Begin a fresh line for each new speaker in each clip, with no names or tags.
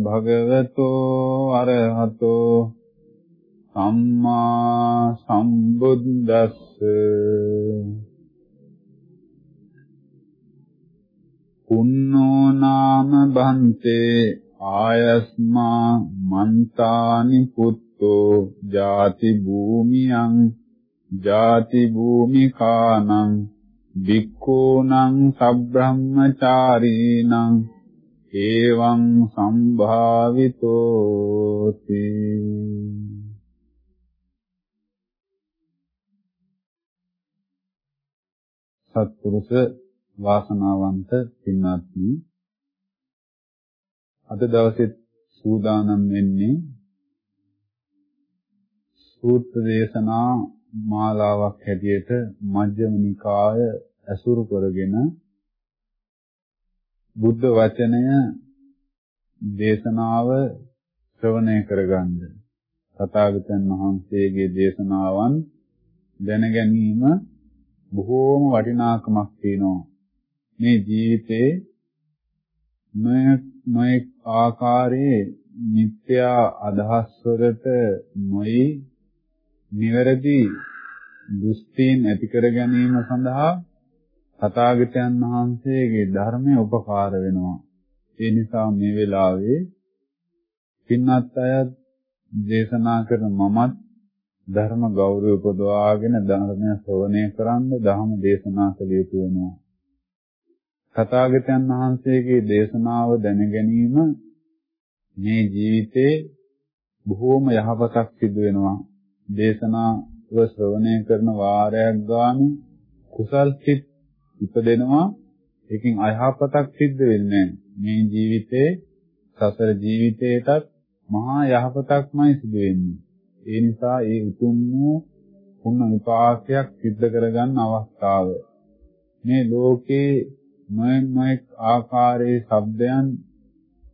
භගවතෝ අරහතෝ සම්මා සම්බුද්දස්ස. කුන්නෝ නාම බන්තේ ආයස්මා මන්තානි පුත්තෝ ජාති භූමියං ජාති භූමිකානං වික්ඛූනං සබ්‍රහ්මචාරීනං ඒවං සම්භාවිතෝති සත්පුරුෂ වාසනාවන්ත පින්වත්නි අද දවසේ සූදානම් වෙන්නේ සූත්‍ර දේශනා මාලාවක් හැටියට මජ්ක්‍ධිම නිකාය ඇසුරු කරගෙන බුද්ධ වචනය දේශනාව ශ්‍රවණය කරගන්න. තථාගතයන් වහන්සේගේ දේශනාවන් දැන ගැනීම බොහෝම වටිනාකමක් තියෙනවා. මේ ජීවිතේ නොයෙක් ආකාරයේ මිත්‍යා අදහස් වලට නොයි නිවැරදි දෘෂ්ටීන් ඇති කර ගැනීම සඳහා තථාගතයන් වහන්සේගේ ධර්මය උපකාර වෙනවා. ඒ නිසා මේ වෙලාවේ පින්වත් අය දේශනා කරන මමත් ධර්ම ගෞරවය උපදවාගෙන ධර්මය ශ්‍රවණය කරන්න ධර්ම දේශනා කළ යුතු වෙනවා. තථාගතයන් වහන්සේගේ දේශනාව දැන ගැනීම මේ ජීවිතේ බොහෝම යහපතක් සිදු වෙනවා. දේශනාව ශ්‍රවණය කරන වාරයක් ගානේ කුසල් සිත් ඉපදෙනවා. ඒකෙන් අයහපතක් සිද්ධ වෙන්නේ මේ ජීවිතේ සසර ජීවිතේටත් මහා යහපතක්මයි සිදු වෙන්නේ. ඒ නිසා ඒ උතුම් වූ පුණ්‍ය විපාකයක් සිද්ධ කරගන්න අවස්ථාව. මේ ලෝකේ නොයෙක් නොයෙක් ආකාරයේ ශබ්දයන්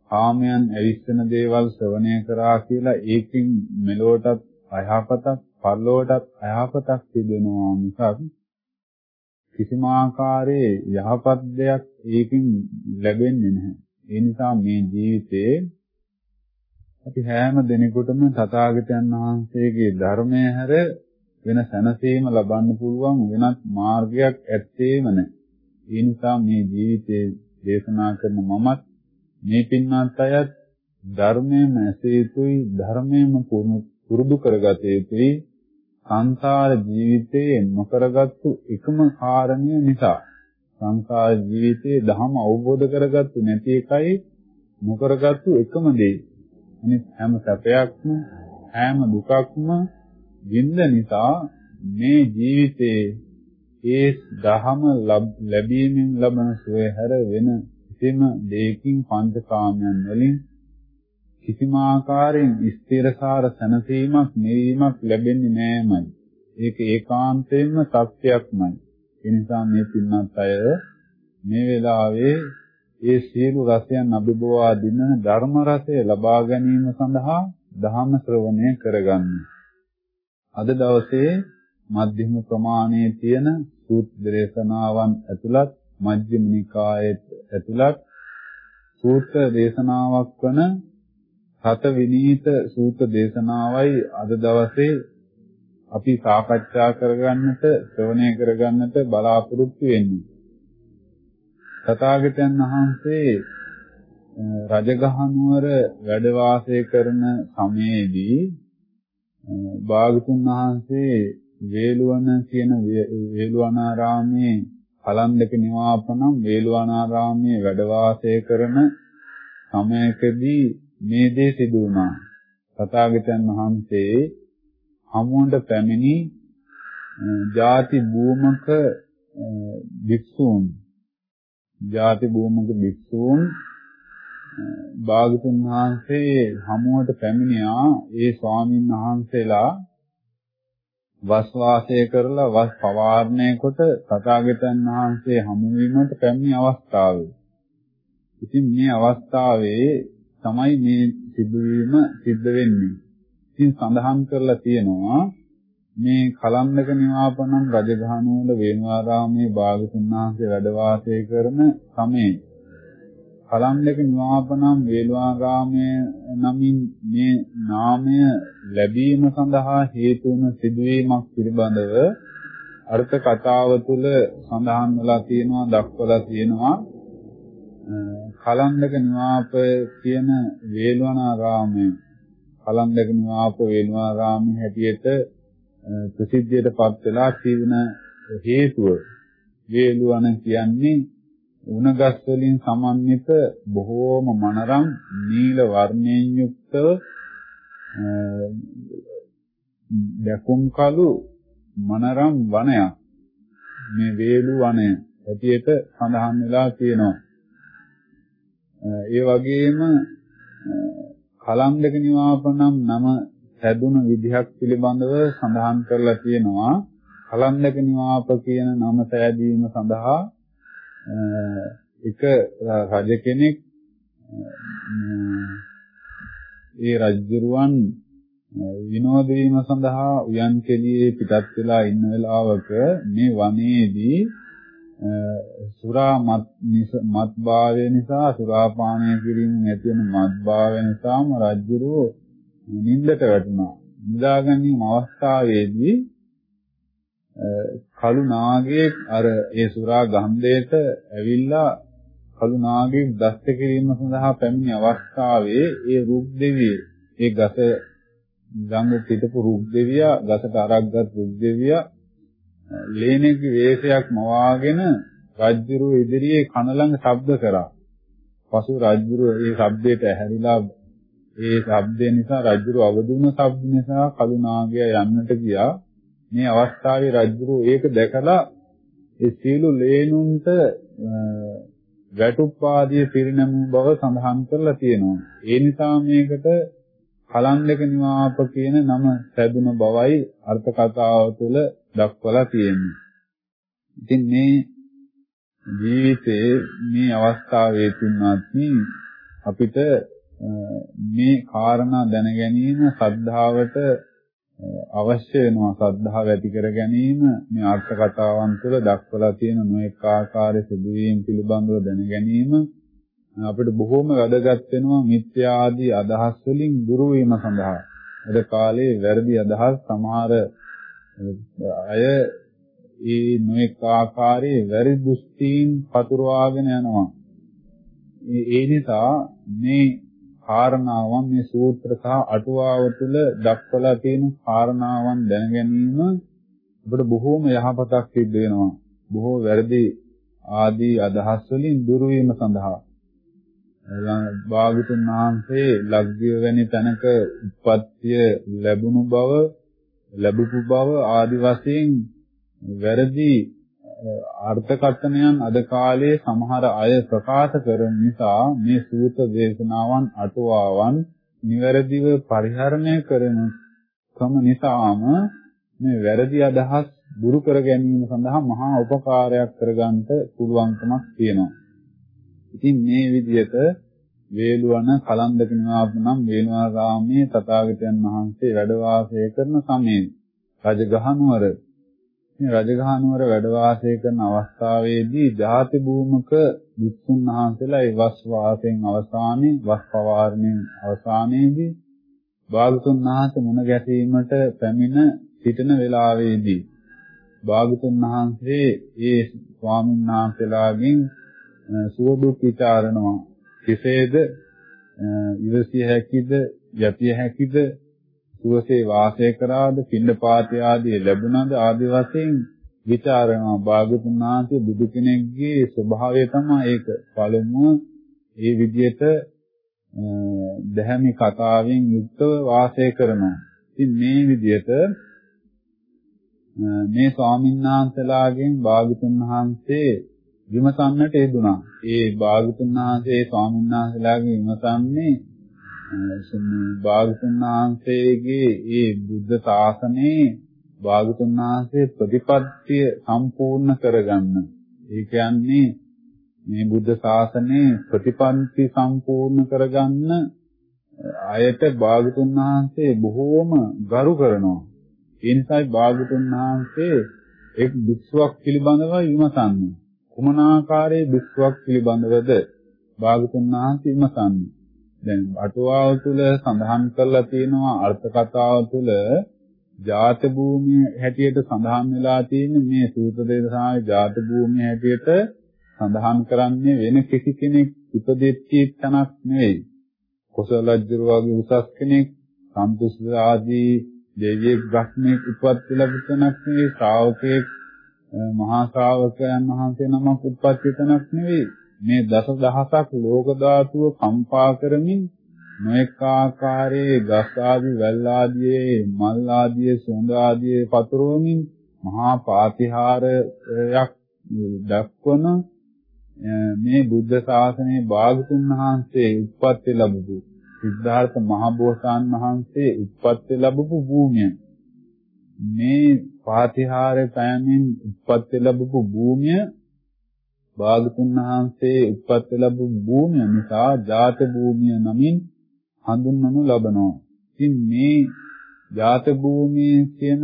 කාමයන් ඇවිස්සන දේවල් ශ්‍රවණය කරා කියලා ඒකෙන් මෙලොවටත් අයහපතක් පරලොවටත් අයහපතක් සිදෙනවා මිසක් කිසිම ආකාරයේ යහපත් දෙයක් ඒකෙන් ලැබෙන්නේ නැහැ. ඒ නිසා මේ ජීවිතේ අපි හැම දිනෙකටම තථාගතයන් වහන්සේගේ ධර්මය හැර වෙන සැනසීම ලබන්න පුළුවන් වෙනත් මාර්ගයක් ඇත්තේම නැහැ. ඒ නිසා මේ ජීවිතේ දේශනා කරන මමත් මේ පින්වත් අයත් ධර්මයෙන් ඇසිය යුතුයි ධර්මයෙන් පුරුදු කරගත යුතුයි සංසාර ජීවිතයේ නොකරගත්තු එකම කාරණය නිසා සංසාර ජීවිතයේ ධර්ම අවබෝධ කරගත්තු නැති එකයි නොකරගත්තු එකම දේ. අනිත් හැම සැපයක්ම හැම දුකක්ම විඳ නිසා මේ ජීවිතේ ඒ දහම ලැබීමෙන් ලබන සුවය හැර වෙන කිසිම දෙයකින් පංචකාමයන් වලින් කිසිම ආකාරයෙන් ස්ථිරසාර සැනසීමක් නිවීමක් ලැබෙන්නේ නෑමයි. ඒක ඒකාන්තයෙන්ම සත්‍යයක්මයි. ඒ නිසා මේ පින්වත් අය මේ වෙලාවේ ඒ සියලු රසයන් අභිභවා දින ධර්ම රසය ලබා ගැනීම සඳහා ධර්ම ශ්‍රවණය කරගන්න. අද දවසේ මධ්‍යම ප්‍රමාණයේ තියෙන සූත්‍ර දේශනාවන් ඇතුළත් මජ්ක්‍ධිම නිකායේ ඇතුළත් සූත්‍ර දේශනාවක් වන සත විනීත සූත්‍ර දේශනාවයි අද දවසේ අපි සාකච්ඡා කරගන්නට ශ්‍රවණය කරගන්නට බලාපොරොත්තු වෙන්නේ. තථාගතයන් වහන්සේ රජගහනුවර වැඩ වාසය කරන සමයේදී භාගතුන් වහන්සේ වේළුවන කියන වේළුවනාරාමේ කලන්දක නිවාපනම් වේළුවනාරාමේ වැඩ වාසය කරන සමයකදී මේ දේ සිදු වුණා. තථාගතයන් වහන්සේ හමුවන්ට පැමිණි ಜಾති භූමක භික්ෂූන් ಜಾති භූමක භික්ෂූන් භාගතුන් වහන්සේ හමුවට පැමිණියා ඒ ස්වාමීන් වහන්සේලා වස් වාසය කරලා වස් පවාරණය කොට තථාගතයන් වහන්සේ හමු වීමට පැමිණි අවස්ථාවේ. ඉතින් මේ අවස්ථාවේ තමයි මේ සිදුවීම සිද්ධ වෙන්නේ. ඉතින් සඳහන් කරලා තියෙනවා මේ කලන්දක නිවාපනම් රජගහනුවල වේණුආරාමයේ භාගතුන් වහන්සේ වැඩ වාසය කරන සමයේ කලන්දක නිවාපනම් වේළුආරාමයේ නමින් මේ නාමය ලැබීම සඳහා හේතු වන සිදුවීමක් පිළිබඳව අර්ථ කතාව තුළ සඳහන් වෙලා තියෙනවා දක්වලා තියෙනවා කලන්දක නිවාප කියන වේළුවනාරාමය කලන්දක නිවාප වේළුවනාරාමයේ හැටියට ප්‍රසිද්ධියටපත් වෙලා තියෙන හේතුව වේළුවන කියන්නේ උණගස් වලින් සමන්විත බොහෝම මනරම් නීල වර්ණයෙන් යුක්තව දැකුම් කළු මනරම් වනයක්. මේ වේලු වනය ඇටියට සඳහන් වෙලා තියෙනවා. ඒ වගේම කලන්දක නිවාපනම් නම හැදුණු විදිහක් පිළිබඳව සඳහන් කරලා තියෙනවා. කලන්දක නිවාප කියන නම සෑදීම සඳහා එක රජ කෙනෙක් ඒ රජුරුවන් විනෝද වීම සඳහා උයන් කෙලියේ පිටත් වෙලා ඉන්න වෙලාවක මේ වනයේදී සුරා මත් භාවය නිසා සුරා පානය කිරීම නැති වෙන මත් භාවය නිසාම රජුරෝ නිින්දට වැටුණා. නිදාගැනීම අවස්ථාවේදී කළු නාගයෙක් අර ඒ සුරා ගන්ධයට ඇවිල්ලා කළු නාගයෙක් දෂ්ට කිරීම සඳහා පැමිණි අවස්ථාවේ ඒ රුක් දෙවිය ඒ ගස ගඟ පිටපු රුක් දෙවියා ගසට අරක්ගත් රුක් දෙවියා ලේනෙකි වේශයක් මවාගෙන රජ්ජුරුව ඉදිරියේ කන ළඟ ශබ්ද කරා. පසු රජ්ජුරුව ඒ ශබ්දයට ඇහැරිලා ඒ ශබ්දය නිසා රජ්ජුරුව අවදුන ශබ්ද නිසා කළු නාගයා යන්නට ගියා. මේ අවස්ථාවේ රජුරු ඒක දැකලා ඒ සීලු ලේනුන්ට වැටුප්පාදී පිරිනැමු බව සඳහන් කරලා තියෙනවා. ඒ නිසා මේකට කලන්දක නිවාප කියන නම සැදුන බවයි අර්ථ කතාව තුළ දක්වලා තියෙන්නේ. ඉතින් මේ ජීවිතයේ මේ අවස්ථාවේ තුන්වත්නි අපිට මේ කාරණා දැන ගැනීම සද්ධාවට අවශ්‍ය වෙනවා සද්ධාව ඇති කර ගැනීම මේ අර්ථ කතාවන් තුළ දක්වලා තියෙන නොඑක ආකාරයේ සිදුවීම් පිළිබඳව දැන ගැනීම අපිට බොහෝම වැදගත් වෙනවා මිත්‍යා ආදී අදහස් වලින් දුරු වීම සඳහා. අද කාලේ වැරදි අදහස් සමහර අය ඒ නොඑක ආකාරයේ වැරදි දෘෂ්ටීන් පතුරවාගෙන යනවා. ඒ නිසා මේ කාරණාවන් මේ සූත්‍ර සහ අටුවාව තුළ දක්වලා තියෙන කාරණාවන් දැන ගැනීම අපිට බොහෝම යහපතක් සිද්ධ වෙනවා. බොහෝ වැරදි ආදී අදහස් වලින් දුරු වීම සඳහා භාගතුන් වහන්සේ ලග්ගිය වැනි තැනක උප්පත්තිය ලැබුණු බව ලැබපු බව ආදි වශයෙන් වැරදි අර්ථකථනයන් අද කාලේ සමහර අය ප්‍රකාශ කරන නිසා මේ සූත්‍ර දේශනාවන් අටුවාවන් නිවැරදිව පරිහරණය කරන කම නිසාම මේ වැරදි අදහස් දුරු කර ගැනීම සඳහා මහා උපකාරයක් කරගන්නට පුළුවන්කමක් තියෙනවා. ඉතින් මේ විදිහට වේළුවන කලන්දක නිවාපු නම් වේළුවනාරාමයේ තථාගතයන් වහන්සේ වැඩ වාසය කරන සමයේ රජගහ නුවර මේ රජගහ නුවර වැඩ වාසය කරන අවස්ථාවේදී ජාති භූමක විසුන් වහන්සේලා ඒ වස් වාසයෙන් අවසානයේ වස් පවාරණයෙන් අවසානයේදී භාගතුන් වහන්සේ මුණ ගැසීමට පැමිණ සිටින වේලාවේදී භාගතුන් වහන්සේ ඒ ස්වාමීන් වහන්සේලාගෙන් සුව දුක් විචාරනවා. කෙසේද ඉවසිය හැකිද යතිය හැකිද සුවසේ වාසය කරාද පින්නපාතය ආදී ලැබුණාද ආදී වශයෙන් විචාරනවා භාගතුන් වහන්සේ බුදු කෙනෙක්ගේ ස්වභාවය තමයි ඒක. පළමුව ඒ විදිහට දැහැමි කතාවෙන් යුක්තව වාසය කරනවා. ඉතින් මේ විදිහට මේ ස්වාමීන් වහන්සේලාගෙන් භාගතුන් වහන්සේ විමසන්නට යෙදුනා. ඒ භාගතුන් වහන්සේ ස්වාමීන් වහන්සේලාගෙන් විමසන්නේ භාගතුන් වහන්සේගේ ඒ බුද්ධ ශාසනයේ භාගතුන් වහන්සේ ප්‍රතිපත්තිය සම්පූර්ණ කරගන්න. ඒ කියන්නේ මේ බුද්ධ ශාසනයේ ප්‍රතිපන්ති සම්පූර්ණ කරගන්න අයට භාගතුන් වහන්සේ බොහෝම ගරු කරනවා. ඒ නිසායි භාගතුන් වහන්සේ එක් භික්ෂුවක් පිළිබඳව විමසන්නේ. කුමන ආකාරයේ භික්ෂුවක් පිළිබඳවද භාගතුන් වහන්සේ විමසන්නේ. දැන් අටුවාව තුළ සඳහන් කරලා තියෙනවා අර්ථ කතාව තුළ ජාත භූමිය හැටියට සඳහන් වෙලා තියෙන මේ සූත්‍ර දේශනාවේ ජාත භූමිය හැටියට සඳහන් කරන්නේ වෙන කිසි කෙනෙක් උපදෙච්චි තැනක් නෙවෙයි. කොසලජ්ජර වගේ උසස් කෙනෙක් සම්පුස්ස ආදී දෙවියෙක් බ්‍රහ්මෙක් උපත් ලැබුණක් නෙවෙයි ශ්‍රාවකෙක් මහා ශ්‍රාවකයන් වහන්සේ නමක් උපත් තැනක් නෙවෙයි. මේ දස දහසක් ලෝක ධාතුව කම්පා කරමින් නොඑක ආකාරයේ ගස් ආදී වැල් ආදී මල් ආදී සුවඳ ආදී පතුරවමින් මහා පාතිහාරයක් දක්වන මේ බුද්ධ ශාසනයේ භාගතුන් වහන්සේ උත්පත්ති ලැබුණු සිද්ධාර්ථ මහ බෝසතාන් වහන්සේ උත්පත්ති ලැබපු භූමිය මේ පාතිහාරය පෑමෙන් උත්පත්ති ලැබපු භූමිය භාගතුන් වහන්සේ උත්පත්ති ලැබපු භූමිය නිසා ජාත භූමිය නමින් හඳුන්වනු ලබනවා. ඉතින් මේ ජාත භූමිය කියන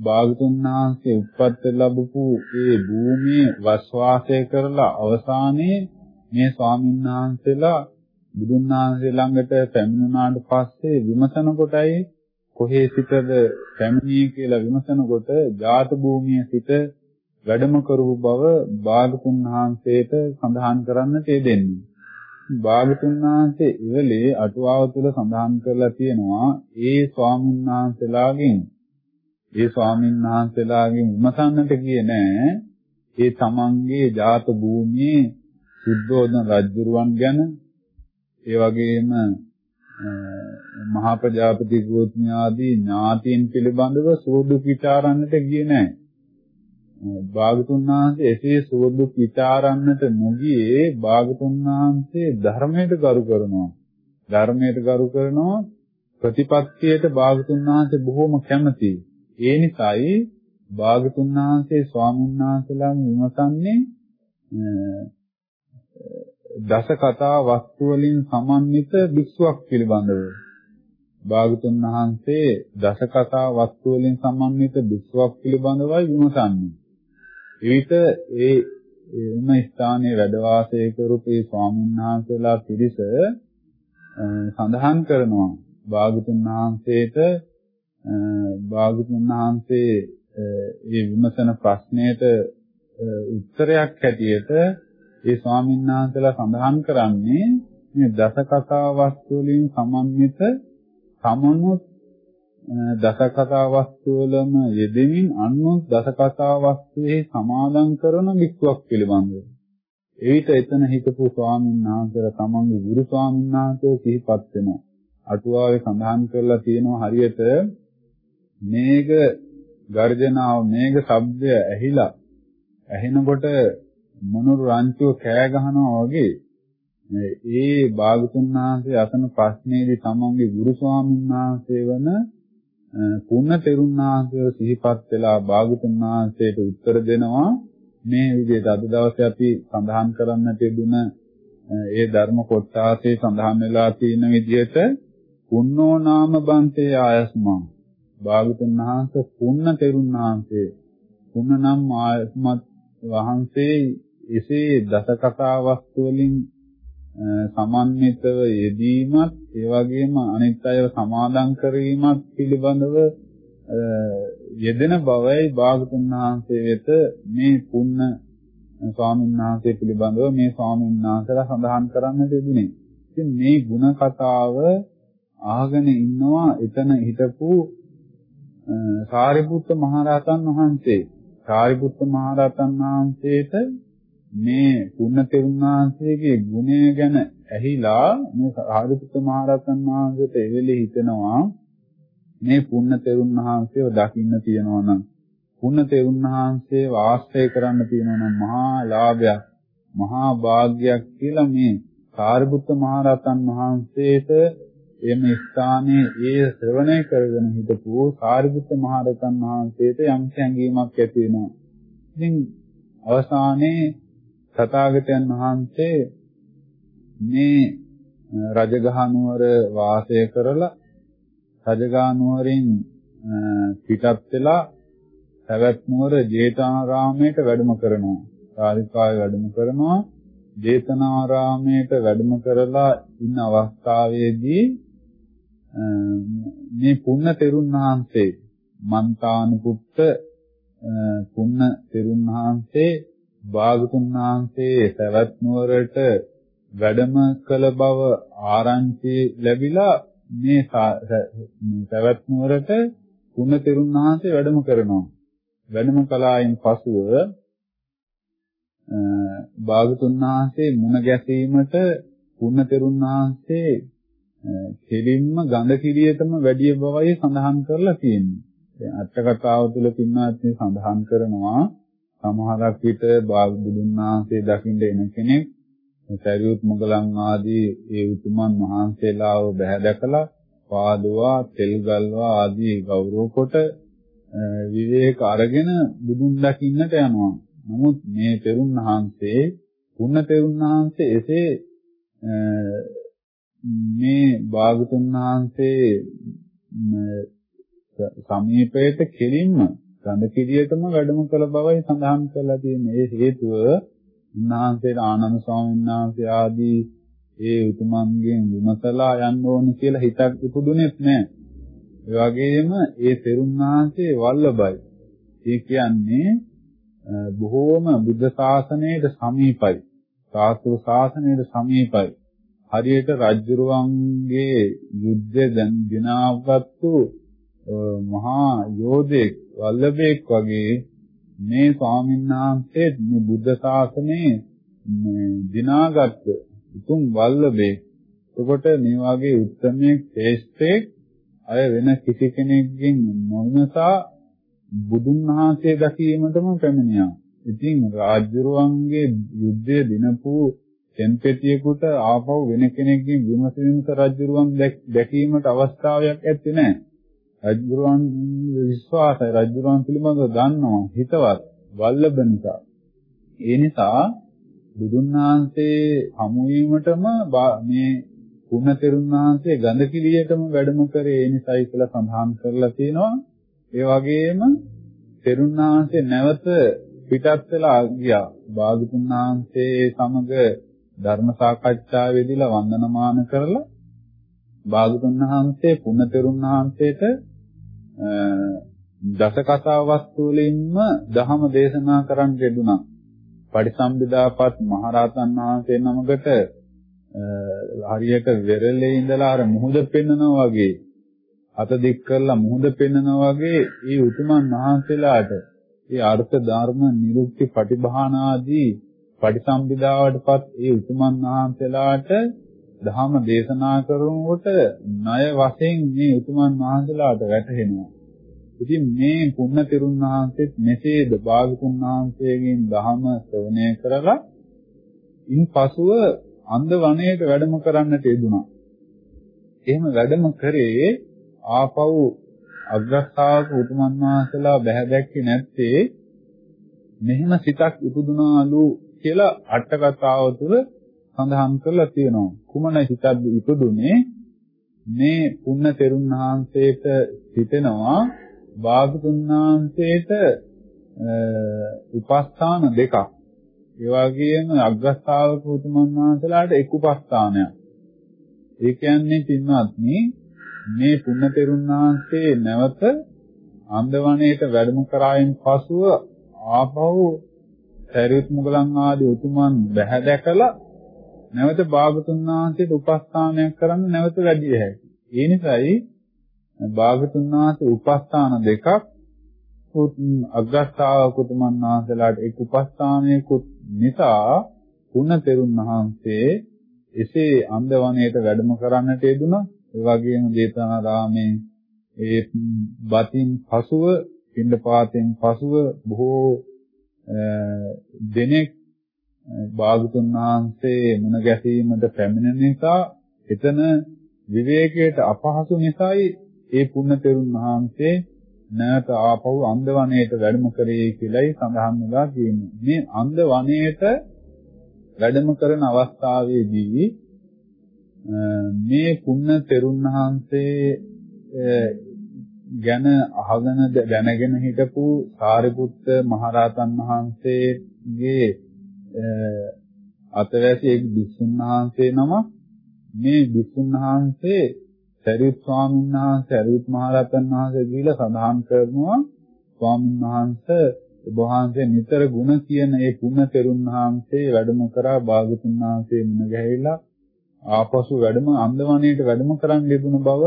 භාගතුන් වහන්සේ උත්පත්ති ලැබපු ඒ භූමියේ වස්වාසය කරලා අවසානයේ මේ ස්වාමීන් වහන්සේලා බුදුන් වහන්සේ ළඟට පැමිණුණාට පස්සේ විමසන කොටයි කොහේ සිටද පැමිණියේ කියලා විමසනකොට ජාත භූමිය සිට වැඩම කරපු බව භාගතුන් වහන්සේට සඳහන් කරන්නට දෙන්නේ. භාගතුන් වහන්සේ ඉවලේ අටුවාව තුළ සඳහන් කරලා තියෙනවා ඒ ස්වාමීන් වහන්සේලාගෙන් ඒ ස්වාමීන් වහන්සේලාගෙන් විමසන්නට ගියේ නෑ ඒ තමන්ගේ ජාත භූමියේ සුද්ධෝදන රජුරුවන් ගැන ඒ වගේම මහා ප්‍රජාපති ගෝත්‍රි ආදී ඥාතීන් පිළිබඳව සෝදුක් විචාරන්නට ගියේ නැහැ. භාගතුන් වහන්සේ එසේ සෝදුක් විචාරන්නට නොගියේ භාගතුන් වහන්සේ ධර්මයට ගරු කරනවා. ධර්මයට ගරු කරනවා ප්‍රතිපත්තියට භාගතුන් වහන්සේ බොහෝම කැමතියි. ඒ නිසායි භාගතුන් වහන්සේ ස්වාමීන් වහන්සේලාම විමසන්නේ දස කතා වස්තු වලින් සමන්විත භික්ෂුවක් පිළිබඳව භාගතුන් වහන්සේ දස කතා වස්තු වලින් සමන්විත භික්ෂුවක් පිළිබඳවයි විමසන්නේ. එවිට ඒ එම ස්ථානයේ වැඩ වාසය කරපු ඒ ස්වාමීන් වහන්සේලා පිරිස සඳහන් කරනවා භාගතුන් වහන්සේට භාගතුන් වහන්සේ මේ විමසන ප්‍රශ්නයට උත්තරයක් හැටියට ඒ ස්වාමීන් වහන්සේලා සඳහන් කරන්නේ මේ දස කතා වස්තු වලින් සමන්විත සමනුත් දස කතා වස්තු වලම යෙදෙමින් අනුත් දස කතා වස්තුවේ සමාදන් කරන වික්ෂුවක් පිළිබඳව. එවිට එතන හිටපු ස්වාමීන් වහන්සේලා තමන්ගේ ගුරු ස්වාමීන් වහන්සේ සිහිපත් වෙනවා. අටුවාවේ සඳහන් කරලා තියෙනවා හරියට මේක ගර්ජනාව මේක ශබ්දය ඇහිලා ඇහෙනකොට මොනුරු රංචුව කෑ ගහනවා වගේ ඒ භාගතුන් වහන්සේ අසන ප්‍රශ්නේදී තමන්ගේ ගුරු ස්වාමීන් වහන්සේ වන පුන්න තෙරුන් වහන්සේව සිහිපත් වෙලා භාගතුන් වහන්සේට උත්තර දෙනවා. මේ විදිහට අද දවසේ අපි සඳහන් කරන්නට යෙදුන ඒ ධර්ම කොටාසේ සඳහන් වෙලා තියෙන විදිහට පුන්නෝ නාම බන්තේ ආයස්මා. භාගතුන් වහන්සේ පුන්න තෙරුන් වහන්සේ පුන්න නම් ආයස්මත් වහන්සේ එසේ දස කතා වස්තු වලින් සමන්විතව යෙදීමත් ඒ වගේම අනිත් අයව සමාදම් කිරීමත් පිළිබඳව යෙදෙන බවයි භාගතුන් වහන්සේ වෙත මේ පුන්න ස්වාමීන් වහන්සේ පිළිබඳව මේ ස්වාමීන් වහන්සේලා සඳහන් කරන්නට යෙදුනේ. ඉතින් මේ ಗುಣ කතාව අහගෙන ඉන්නවා එතන හිටපු සාරිපුත්ත මහරහතන් වහන්සේ. සාරිපුත්ත මහරහතන් වහන්සේට මේ පුන්න තෙරුණාංශයේ ගුණය ගැන ඇහිලා මේ සාරිපුත්ත මහරහතන් වහන්සේට එවෙලේ හිතනවා මේ පුන්න තෙරුණාංශයව දකින්න තියනවා නම් පුන්න තෙරුණාංශයේ වාසය කරන්න තියනවා නම් මහා ලාභයක් මහා භාග්යක් කියලා මේ සාරිපුත්ත මහරහතන් වහන්සේට එම ස්ථානයේ ඒ ශ්‍රවණය කරගෙන හිටපු සාරිපුත්ත මහරහතන් වහන්සේට යම් හැඟීමක් ඇති වෙනවා. ඉතින් අවසානයේ තථාගතයන් වහන්සේ මේ රජගහ නුවර වාසය කරලා රජගහ නුවරින් පිටත් වෙලා පැවැත් නුවර ජේතවනාරාමයට වැඩම කරනවා. සාරිකාවේ වැඩම කරනවා. ජේතවනාරාමයට වැඩම කරලා ඉන්න අවස්ථාවේදී මේ පුන්න තෙරුන් වහන්සේ මන්තානුපුත්ත පුන්න තෙරුන් වහන්සේ භාගතුන් වහන්සේ සවැත් නුවරට වැඩම කළ බව ආරංචි ලැබිලා මේ සවැත් නුවරට පුන්න තෙරුන් වහන්සේ වැඩම කරනවා වැඩම කලායින් පසුව භාගතුන් වහන්සේ මුණ ගැසීමට පුන්න තෙරුන් වහන්සේ කෙලින්ම ගඳ කිරියටම වැඩි බවයි සඳහන් කරලා තියෙන්නේ. දැන් අට කතාව තුළ පින්වත් සඳහන් කරනවා සමහරක් විට බුදුන් වහන්සේ දකින්න එන කෙනෙක් සරියුත් මුගලන් ආදී ඒ උතුමන් වහන්සේලාව බැහැ දැකලා පාදවා තෙල් ගල්වා ආදී ගෞරව කොට විවේක අරගෙන බුදුන් දකින්නට යනවා. නමුත් මේ තෙරුන් වහන්සේ පුන්න තෙරුන් වහන්සේ එසේ මේ භාගතුන් වහන්සේ සමීපයට කෙලින්ම ගඳ කිරියටම වැඩම කළ බවයි සඳහන් කරලා තියෙන්නේ. ඒ හේතුව උන්වහන්සේට ආනන්ද ස්වාමීන් වහන්සේ ආදී ඒ උතුමන්ගෙන් විමසලා යන්න ඕන කියලා හිතක් ඉපදුනේත් නැහැ. ඒ වගේම ඒ තෙරුන් වහන්සේ වල්ලබයි. ඒ කියන්නේ බොහෝම බුද්ධ ශාසනයට සමීපයි. සාස්ත්‍ර ශාසනයට සමීපයි. හරියට රජුරුවන්ගේ යුද්ධය දැන් දිනාවත්තු මහා යෝධෙක් වල්ලභෙක් වගේ මේ ස්වාමීන් වහන්සේ මේ බුද්ධ ශාසනයේ දිනාගත් උතුම් වල්ලභෙක්. එතකොට මේ වගේ උත්තරමයේ ශ්‍රේෂ්ඨෙක් අය වෙන කිසි කෙනෙක්ගෙන් නොවිමසා බුදුන් වහන්සේ දැකීමටම පැමිණියා. ඉතින් රාජ්‍යරුවන්ගේ යුද්ධය දිනපු සෙන්පෙතියෙකුට ආපහු වෙන කෙනෙක්ගෙන් විමස විමස රජුරුවන් දැකීමට අවස්ථාවක් ඇත්තේ නැහැ. රජුරුවන් විශ්වාසයි රජුරුවන් පිළිබඳව දන්නවා හිතවත් වල්ලබ නිසා. ඒ නිසා බුදුන් වහන්සේ හමු වීමටම මේ පුණතෙරුන් වහන්සේ ගන්ධකිලියටම වැඩම කරේ ඒ නිසායි කියලා සඳහන් කරලා තියෙනවා. ඒ වගේම තෙරුන් වහන්සේ නැවත පිටත් වෙලා ගියා. භාගතුන් වහන්සේ සමග ධර්ම සාකච්ඡාවේදීලා වන්දනමාන කරලා භාගතුන් වහන්සේ පුණතෙරුන් වහන්සේට දස කතා වස්තු වලින්ම දහම දේශනා කරන්න ලැබුණා. පටිසම්භිදාපත් මහරහතන් වහන්සේ නමකට හරියට වෙරළේ ඉඳලා අර මුහුද පෙන්නනවා වගේ අත දික් කරලා මුහුද පෙන්නනවා වගේ ඒ උතුමන් වහන්සේලාට ඒ අර්ථ ධර්ම නිරුක්ති පටිභාන ආදී පටිසම්භිදාවටපත් ඒ උතුමන් වහන්සේලාට ධර්ම දේශනා කරනකොට ණය වශයෙන් මේ උතුමන් වහන්සේලාට වැටහෙනවා. ඉතින් මේ පුණ්‍ය තිරුන් වහන්සේත් මෙසේද භාගතුන් වහන්සේගෙන් ධර්ම ශ්‍රවණය කරලා ඉන් පසුව අන්ධ වනයේට වැඩම කරන්නට යෙදුනා. එහෙම වැඩම කරේ ආපහු අග්‍රස්ථාවක උතුමන් වහන්සේලා බැහැ දැක්කේ නැත්තේ මෙහෙම සිතක් ඉපදුනාලු කියලා අට කතාව තුළ සඳහන් කරලා තියෙනවා. කුමන හිතක්ද ඉපදුනේ මේ පුන්න තෙරුන් වහන්සේට හිතෙනවා භාගතුන් වහන්සේට උපස්ථාන දෙකක්. ඒ වගේම අග්‍රස්ථාවක උතුමන් වහන්සේලාට එක් උපස්ථානයක්. ඒ කියන්නේ පින්වත්නි මේ පුන්න තෙරුන් වහන්සේ නැවත අන්දවණේට වැඩම කරායින් පසුව ආපහු සරියුත් මුගලන් ආදී උතුමන් බැහැ දැකලා නැවත භාගතුන් වහන්සේට උපස්ථානයක් කරන්න නැවත වැඩි හැකියි. ඒ නිසායි භාගතුන් වහන්සේ උපස්ථාන දෙකක් අග්‍රස්ථාවක උතුමන් වහන්සේලාට එක් උපස්ථානයකුත් නිසා පුන්න තෙරුන් වහන්සේ එසේ අන්දවණේට වැඩම කරන්නට යෙදුණා. ඒ වගේම ජේතවනාරාමේ ඒ බතින් පසුව පින්ඩපාතෙන් පසුව බොහෝ දෙනෙක් භාගතුන් වහන්සේ මුණ ගැසීමට පැමිණෙන නිසා එතන විවේකයට අපහසු නිසායි ඒ පුණ්‍ය තෙරුන් වහන්සේ නැවත ආපහු අන්දවණේට වැඩම කරේ කියලායි සඳහන් වෙලා තියෙන්නේ. මේ අන්දවණේට වැඩම කරන අවස්ථාවේදී මේ පුණ්‍ය තෙරුන් වහන්සේ ගැන අහගෙන දැනගෙන හිටපු සාරිපුත්ත මහරහතන් වහන්සේගේ අතවැසි එක් බිස්සුන් වහන්සේ නම මේ බිස්සුන් වහන්සේ සරියුත් ස්වාමීන් වහන්සේ සරියුත් මහරහතන් වහන්සේ කියලා සඳහන් කරනවා ස්වාමීන් වහන්සේ ඔබ වහන්සේ නිතර ಗುಣ කියන ඒ පුණ්‍ය තෙරුන් වහන්සේ වැඩම කරා භාගතුන් වහන්සේ මුණ ගැහිලා ආපසු වැඩම අන්දවණේට වැඩම කරන් ලැබුණ බව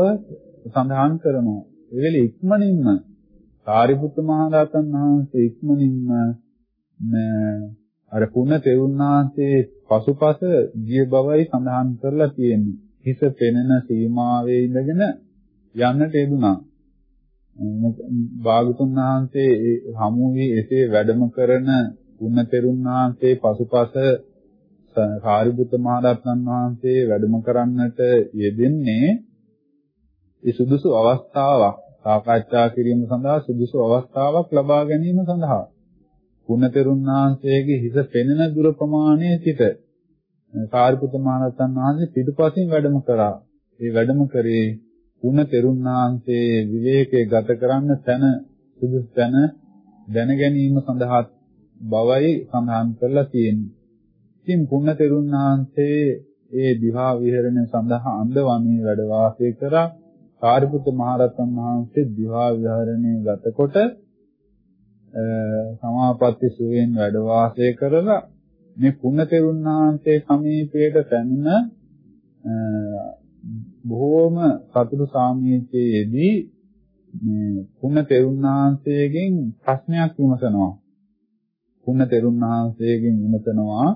සඳහන් කරනවා. ඒ වෙලෙ ඉක්මනින්ම සාරිපුත්ත මහ රහතන් වහන්සේ ඉක්මනින්ම අර පුණ තෙරුණාන්සේ පසුපස ගිය බවයි සඳහන් කරලා තියෙන්නේ. හිස පෙනෙන සීමාවේ ඉඳගෙන යන්නට යෙදුනා. භාගතුන් වහන්සේ හමු වී එසේ වැඩම කරන පුණ තෙරුණාන්සේ පසුපස සාරිපුත්ත මහ රහතන් වහන්සේ වැඩම කරන්නට යෙදෙන්නේ ඒ සුදුසු අවස්ථාවක් සාකච්ඡා කිරීම සඳහා සුදුසු අවස්ථාවක් ලබා ගැනීම සඳහා පුණතෙරුන් වහන්සේගේ හිස පෙනෙන දුර ප්‍රමාණයේ සිට සාරිපුත මහරහතන් වහන්සේ පිටුපසින් වැඩම කරා. ඒ වැඩම කරේ පුණතෙරුන් වහන්සේ විවේකයේ ගත කරන්න තැන සුදුසු තැන දැන ගැනීම සඳහා බවයි සඳහන් කරලා තියෙන්නේ. ඉතින් පුණතෙරුන් වහන්සේ ඒ දිවා විහරණය සඳහා අන්දවණේ වැඩ වාසය කරා. සාරිපුත්ත මහරහතන් වහන්සේ දිවා විහරණය ගතකොට සමාපatti සුවයෙන් වැඩ වාසය කරලා මේ පුණ්‍යතෙරුන් වහන්සේ සමීපයට පැමිණ බොහෝම සතුටු සාමීචයේදී මේ පුණ්‍යතෙරුන් වහන්සේගෙන් ප්‍රශ්නයක් විමසනවා. පුණ්‍යතෙරුන් වහන්සේගෙන් විමසනවා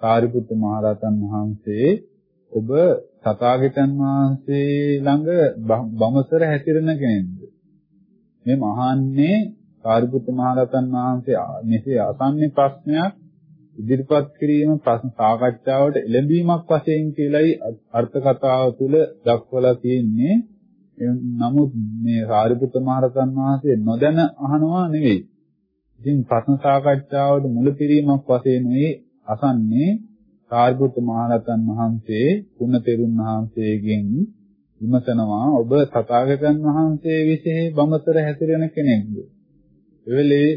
සාරිපුත්ත මහරහතන් වහන්සේ ඔබ තථාගතයන් වහන්සේ ළඟ බමසර හැසිරෙන කෙනෙක්ද? මේ මහන්නේ සාරිපුත්ත මහරහතන් වහන්සේ මෙසේ අසන්නේ ප්‍රශ්නයක් ඉදිරිපත් කිරීම ප්‍රශ්න සාකච්ඡාවට එළඹීමක් වශයෙන් කියලයි අර්ථ කතාව තුළ දක්වලා තියෙන්නේ. නමුත් මේ සාරිපුත්ත මහරහතන් වහන්සේ නොදැන අහනවා නෙවෙයි. ඉතින් ප්‍රශ්න සාකච්ඡාවට මුල පිරීමක් වශයෙන් අසන්නේ සාරිපුත්ත මහරහතන් වහන්සේ පුණතෙරුන් වහන්සේගෙන් විමසනවා ඔබ තථාගතයන් වහන්සේ විශේෂ බඹතර හැසිරෙන කෙනෙක්ද? එවෙලේ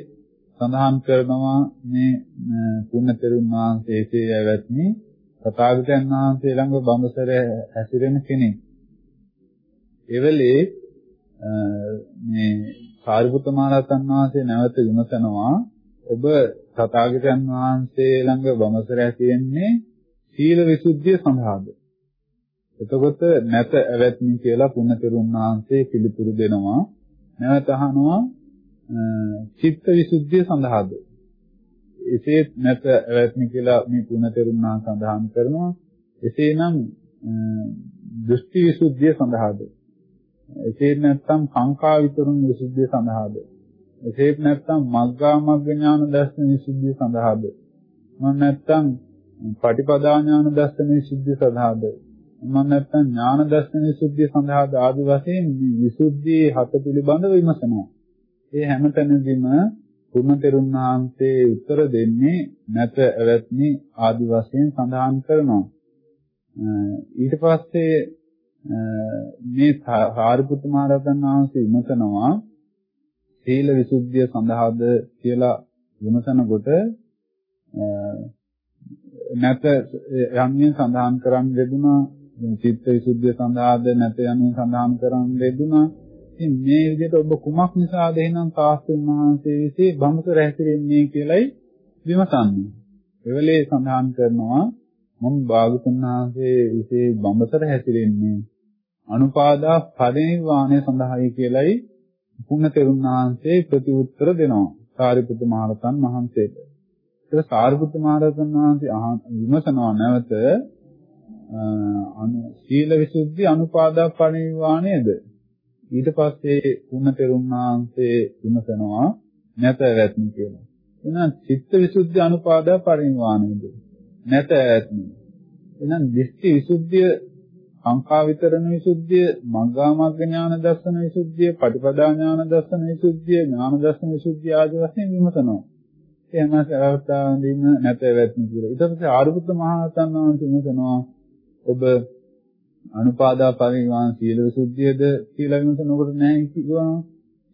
සඳහන් කරනවා මේ පුණතෙරුන් වහන්සේසේ ඇවැත්නි තථාගතයන් වහන්සේ ළඟ බඹසර හැසිරෙන කෙනෙක්. එවෙලේ මේ සාරිපුත්ත මහරහතන් වහන්සේ නැවත විමසනවා ඔබ තථාගතයන් වහන්සේ ළඟ බඹසර ඇතිවෙන්නේ සීල විසුද්ධිය සඳහාද? එතකොට නැත ඇවැත්නි කියලා පුණතෙරුන් වහන්සේ පිළිතුරු දෙනවා. නැවත අහනවා චිත්ත විසුද්ධිය සඳහාද? එසේ නැත ඇවැත්නි කියලා මේ පුණතෙරුන් වහන්සේ සඳහන් කරනවා. එසේනම් දෘෂ්ටි විසුද්ධිය සඳහාද? එසේ නැත්නම් සංකා විතරුන් විසුද්ධිය සඳහාද? එසේත් නැත්නම් මග්ගා මග්ග ඥාන දර්ශන විසුද්ධිය සඳහාද? මම නැත්නම් පටිපදා ඥාන දර්ශන විසුද්ධිය සඳහාද? මම නැත්නම් ඥාන දර්ශන විසුද්ධිය සඳහාද ආදි වශයෙන් විසුද්ධියේ හත පිළිබඳව විමසනවා. ඒ හැමතැනදීම පුන්නතෙරුන් වහන්සේ උත්තර දෙන්නේ නැත ඇවැත්නි ආදි වශයෙන් සඳහන් කරනවා. ඊට පස්සේ මේ සාරිපුත්ත මහ රහතන් වහන්සේ විමසනවා සීල විසුද්ධිය සඳහාද කියලා විමසනකොට නැත යම්යෙන් සඳහන් කරන් දෙදුනා චිත්ත විසුද්ධිය සඳහාද නැත යම්යෙන් සඳහන් කරන් දෙදුනා ඉතින් මේ විදිහට ඔබ කුමක් නිසාද එහෙනම් සාස්ත්‍රඥ වහන්සේ විසේ බඹසර හැසිරෙන්නේ කියලයි විමසන්නේ. එවලේ සඳහන් කරනවා මම භාගතුන් වහන්සේ විසේ බඹසර හැසිරෙන්නේ අනුපාදා පරිනිර්වාණය සඳහායි කියලයි පුණ්‍යතෙරුන් වහන්සේ ප්‍රතිඋත්තර දෙනවා. සාරිපුත්ත මහරහතන් වහන්සේට. ඒක සාරිපුත්ත මහරහතන් වහන්සේ විමසනවා නැවත අනු සීල විසුද්ධි අනුපාදා පරිනිර්වාණයද ඊට පස්සේ පුණ්‍යතෙරුන් වහන්සේ විමසනවා නැත වැත්නි කියලා. එහෙනම් චිත්ත විසුද්ධි අනුපාදා පරිනිර්වාණයද නැත වැත්නි. එහෙනම් දෘෂ්ටි විසුද්ධිය සංඛා විතරණ විසුද්ධිය, මග්ගා මග්ග ඥාන දර්ශන විසුද්ධිය, පටිපදා ඥාන දර්ශන විසුද්ධිය, ඥාන දර්ශන විසුද්ධිය ආදී වශයෙන් විමසනවා. එහෙම අවස්ථාවෙන් නැත වැත්නි කියලා. ඊට පස්සේ ආරුද්ධ මහරහතන් වහන්සේ විමසනවා ඔබ අනුපාදා පරිවාන් සීල විසුද්ධියද කියලා විමසනකොට නැහැ කිව්වා.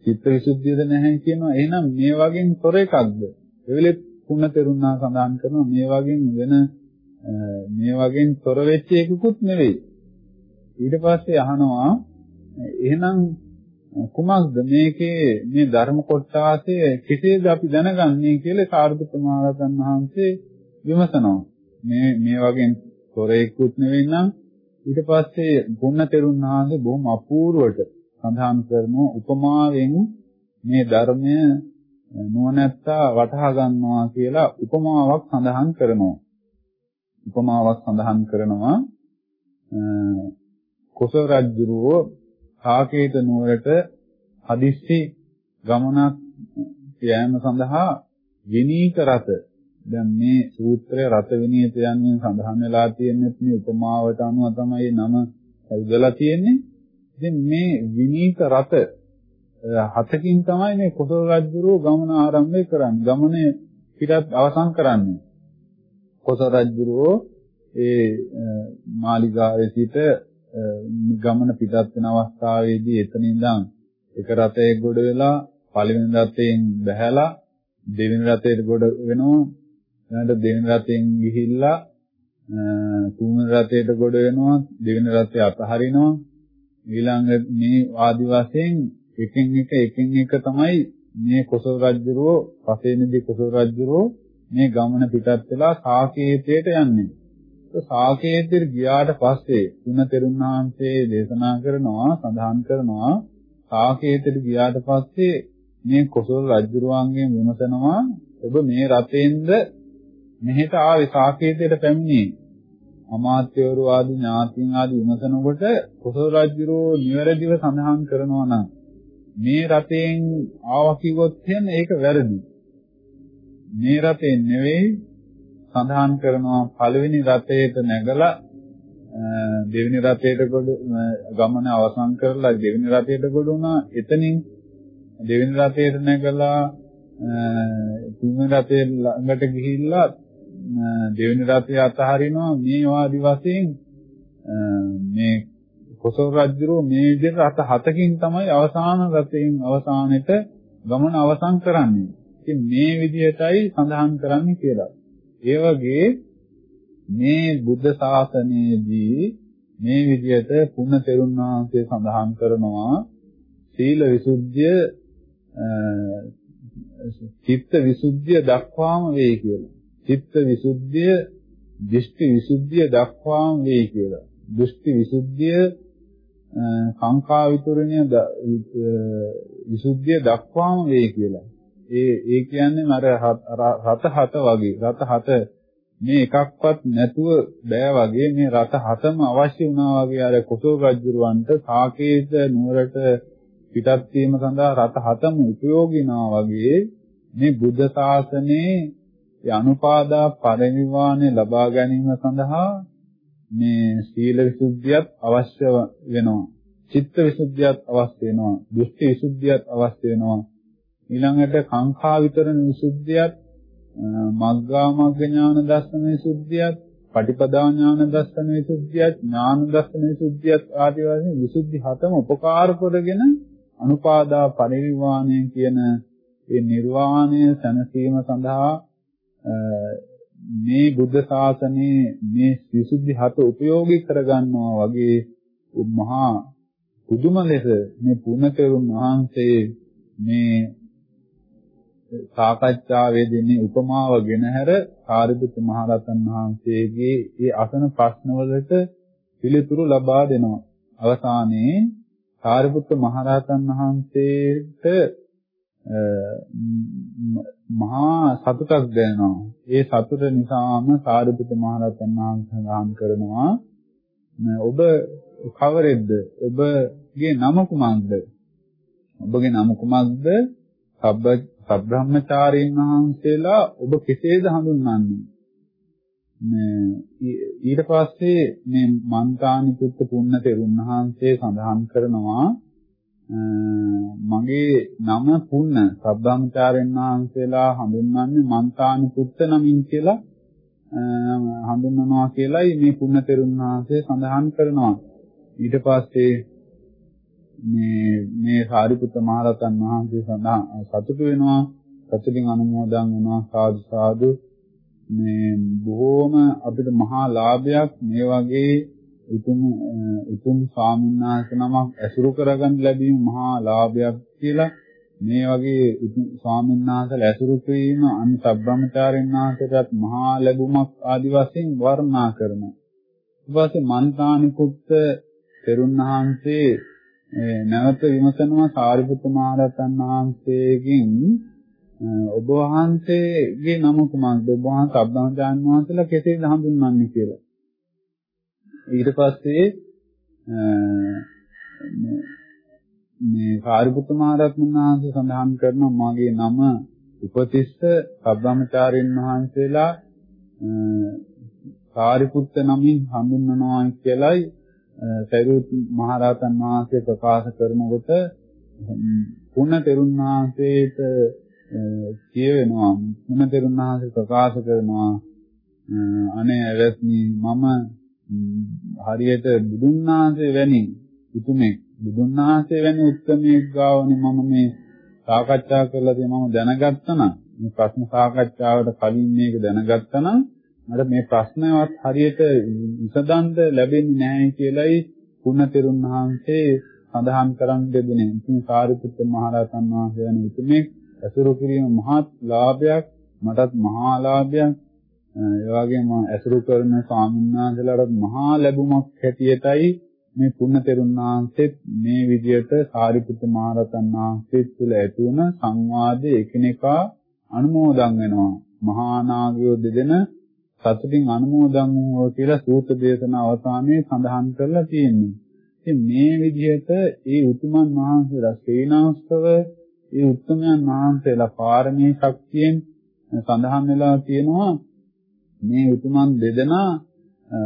චිත්ත විසුද්ධියද නැහැ කියනවා. එහෙනම් මේ වගේ තොර එකක්ද? එවෙලෙත් පුණ්‍යතරුණා සඳහන් කරනවා මේ වගේ වෙන මේ වගේ තොර වෙච්ච එකකුත් නෙවෙයි. ඊට පස්සේ අහනවා එහෙනම් කුමක්ද මේකේ මේ ධර්ම කොටාසේ කෙසේද අපි දැනගන්නේ කියලා සාර්ථක මහරහතන් වහන්සේ විමසනවා. මේ මේ වගේ තොරේකුත් නෙවෙයි නම් ඊට පස්සේ ගුණ තෙරුන් වහන්සේ බොහොම අපූර්වට සඳහන් කරන උපමාවෙන් මේ ධර්මය නුවණැත්තා වටහා ගන්නවා කියලා උපමාවක් සඳහන් කරනවා. උපමාවක් සඳහන් කරනවා කුසල රජුරෝ කාකේත නුවරට හදිස්සි ගමනක් යෑම සඳහා විනීත රත දැන් මේ සූත්‍රය රත විනීත යන්නේ සඳහන් වෙලා තියෙන්නේ මේ උපමාවට අනුව තමයි නම හදලා තියෙන්නේ. ඉතින් මේ විනීත රත හතකින් තමයි මේ කුසල රජුරෝ ගමන ආරම්භය කරන්නේ. ගමනේ පිටත් අවසන් කරන්නේ. කුසල රජුරෝ ඒ මාලිගාවේ සිට ගමන පිටත් වෙන අවස්ථාවේදී එතන ඉඳන් එක රථයක ගොඩ වෙලා පළවෙනි රථයෙන් බැහැලා දෙවෙනි රථයට ගොඩ වෙනවා ඊළඟට දෙවෙනි රථයෙන් ගිහිල්ලා තුන්වෙනි රථයට ගොඩ වෙනවා දෙවෙනි රථය අතහරිනවා. ඊළඟ මේ ආදි වශයෙන් එකින් එක එකින් එක තමයි මේ කොසල් රජුරෝ පසේනිදි කොසල් රජුරෝ මේ ගමන පිටත් වෙලා සාකේතයට යන්නේ. සාකේතෙට ගියාට පස්සේ තුන තෙරුණාංශයේ දේශනා කරනවා සඳහන් කරනවා සාකේතෙට ගියාට පස්සේ මේ කොසල් රජුරුවන්ගෙන් විමසනවා ඔබ මේ රතෙන්ද මෙහෙට ආවේ සාකේතයට පැමිණියේ අමාත්‍යවරු ආදී ඥාතීන් ආදී විමසනකොට කොසල් රජුරෝ නිවැරදිව සඳහන් කරනවා නම් මේ රතෙන් ආවා කිව්වොත් එහෙනම් ඒක වැරදි. මේ රතෙන් නෙවෙයි සඳහන් කරනවා පළවෙනි රථයට නැගලා දෙවෙනි රථයට ගොඩ ගමන අවසන් කරලා දෙවෙනි රථයට ගොඩ වුණා එතනින් දෙවෙනි රථයට නැගලා තුන්වෙනි රථයේ ළඟට ගිහිල්ලා දෙවෙනි රථය අතහරිනවා මේ වාදි වශයෙන් මේ කොසල් රජුරෝ මේ විදිහට රථ හතකින් තමයි අවසාන රථයෙන් අවසානෙට ගමන අවසන් කරන්නේ. ඉතින් මේ විදිහටයි සඳහන් කරන්නේ කියලා. ඒ වගේ මේ බුද්ධ ශාසනයේදී මේ විදිහට පුණ්‍ය තෙරුන් වහන්සේ සඳහන් කරනවා සීල විසුද්ධිය චිත්ත විසුද්ධිය දක්වාම වෙයි කියලා. චිත්ත විසුද්ධිය දෘෂ්ටි විසුද්ධිය දක්වාම වෙයි කියලා. දෘෂ්ටි විසුද්ධිය සංඛා විතරණිය විසුද්ධිය දක්වාම වෙයි කියලා. ඒ ඒ කියන්නේ අර රත හත වගේ රත හත මේ එකක්වත් නැතුව බෑ වගේ මේ රත හතම අවශ්‍ය වුණා වගේ අර කුසල රජුරවන්ට සාකේත නුවරට පිටත් වීම සඳහා රත හතම උපයෝගිනා වගේ මේ බුද්ධ ශාසනයේ අනුපාදා පරිනිර්වාණය ලබා ගැනීම සඳහා මේ සීල විසුද්ධියත් අවශ්‍ය වෙනවා. චිත්ත විසුද්ධියත් අවශ්‍ය වෙනවා. දෘෂ්ටි විසුද්ධියත් අවශ්‍ය වෙනවා. ඊළඟට කාංකා විතරණ විසුද්ධියත් මග්ගා මග්ග ඥාන දර්ශන විසුද්ධියත් පටිපදා ඥාන දර්ශන විසුද්ධියත් ඥාන දර්ශන විසුද්ධියත් ආදී වශයෙන් විසුද්ධි හතම උපකාර කරගෙන අනුපාදා පරිවිවාණය කියන ඒ නිර්වාණය සැනසීම සඳහා මේ බුද්ධ ශාසනයේ මේ විසුද්ධි හත උපයෝගී කරගන්නවා වගේ මහා පුදුම ලෙස මේ පුණතරුන් වහන්සේ මේ සාකච්ඡාවේ දෙන්නේ උපමාව ගෙනහැර සාරිපුත්ත මහරහතන් වහන්සේගේ ඒ අසන ප්‍රශ්නවලට පිළිතුරු ලබා දෙනවා. අවසානයේ සාරිපුත්ත මහරහතන් වහන්සේට මහා සතුටක් දැනෙනවා. ඒ සතුට නිසාම සාරිපුත්ත මහරහතන් වහන්සේ සඳහන් කරනවා ඔබ කවරෙක්ද? ඔබගේ නම කුමක්ද? ඔබගේ නම කුමක්ද? සබ්බ සබ්‍රහ්මචාරීන් වහන්සේලා ඔබ කෙසේද හඳුන්වන්නේ? මේ ඊට පස්සේ මේ මන්තානිකුත් පුන්න තෙරුන් වහන්සේ සඳහන් කරනවා මගේ නම පුන්න සබ්‍රහ්මචාරීන් වහන්සේලා හඳුන්වන්නේ මන්තානිකුත් නමින් කියලා හඳුන්වනවා කියලයි මේ පුන්න තෙරුන් වහන්සේ සඳහන් කරනවා. ඊට පස්සේ මේ මේ සාරිපුත්ත මහරහතන් වහන්සේ සඳහන් සතුටු වෙනවා සතුටින් අනුමෝදන් වෙනවා සාදු සාදු මේ බොහෝම අපිට මහා ලාභයක් මේ වගේ උතුම් උතුම් ස්වාමීන් වහන්සේ නමක් ඇසුරු කරගන්න ලැබීම මහා ලාභයක් කියලා මේ වගේ උතුම් ස්වාමීන් වහන්සේලා ඇසුරු කිරීම අන් සබ්‍රහ්මචාරින් වහන්සේටත් මහා ලැබුමක් ආදි වශයෙන් වර්ණනා කරනවා. ඊට පස්සේ මන්තානිකුත් තෙරුන් වහන්සේ නැවත විමසනවා සාරිපුත්ත මහරහතන් වහන්සේගෙන් ඔබ වහන්සේගේ නම කුමක්ද? ඔබ වහන්සේ අබ්බහාජාන් වහන්සේලා කෙසේද හඳුන්වන්නේ කියලා. ඊට පස්සේ මේ සාරිපුත්ත මහරහතන් වහන්සේ සඳහන් කරනවා මගේ නම උපතිස්ස සබ්‍රාහ්මචාරින් වහන්සේලා සාරිපුත්ත නමින් හඳුන්වනවා කියලයි සරියුත් මහරහතන් වහන්සේ ප්‍රකාශ කරනකොට පුණ තෙරුන් වහන්සේට කියවෙනවා. පුණ තෙරුන් වහන්සේ ප්‍රකාශ කරනවා අනේ ඇවැත්නි මම හරියට බුදුන් වහන්සේ වැනි උතුමෙක් බුදුන් වහන්සේ වැනි උත්මයෙක් ගාවනේ මම මේ සාකච්ඡා කරලා තියෙන මම දැනගත්තා නම් මේ ප්‍රශ්න සාකච්ඡාවට කලින් මේක දැනගත්තා නම් මට මේ ප්‍රශ්නවත් හරියට විසඳන්න ලැබෙන්නේ නැහැ කියලයි පුණතෙරුන් වහන්සේ සඳහන් කරන් දෙදුනේ. ඉතින් සාරිපුත්ත මහ රහතන් වහන්සේ යන උතුමෙක් ඇසුරු කිරීම මහත් ලාභයක් මටත් මහා ලාභයක්. ඒ වගේම ඇසුරු කරන ස්වාමීන් වහන්සේලාට මහා ලැබුමක් හැටියටයි මේ පුණතෙරුන් වහන්සේත් මේ විදියට සාරිපුත්ත මහ රහතන් වහන්සේ තුළ ඇති වුණ සංවාදයේ එකිනෙකා අනුමෝදන් වෙනවා. මහා නාගයෝ දෙදෙන සතුටින් අනුමෝදන් වූවා කියලා සූත්‍ර දේශනා අවසානයේ සඳහන් කරලා තියෙනවා. ඉතින් මේ විදිහට ඒ උතුමන් වහන්සේලා සේනාස්තව ඒ උතුමයන් වහන්සේලා පාරමී ශක්තියෙන් සඳහන් වෙලා තියෙනවා මේ උතුමන් දෙදෙනා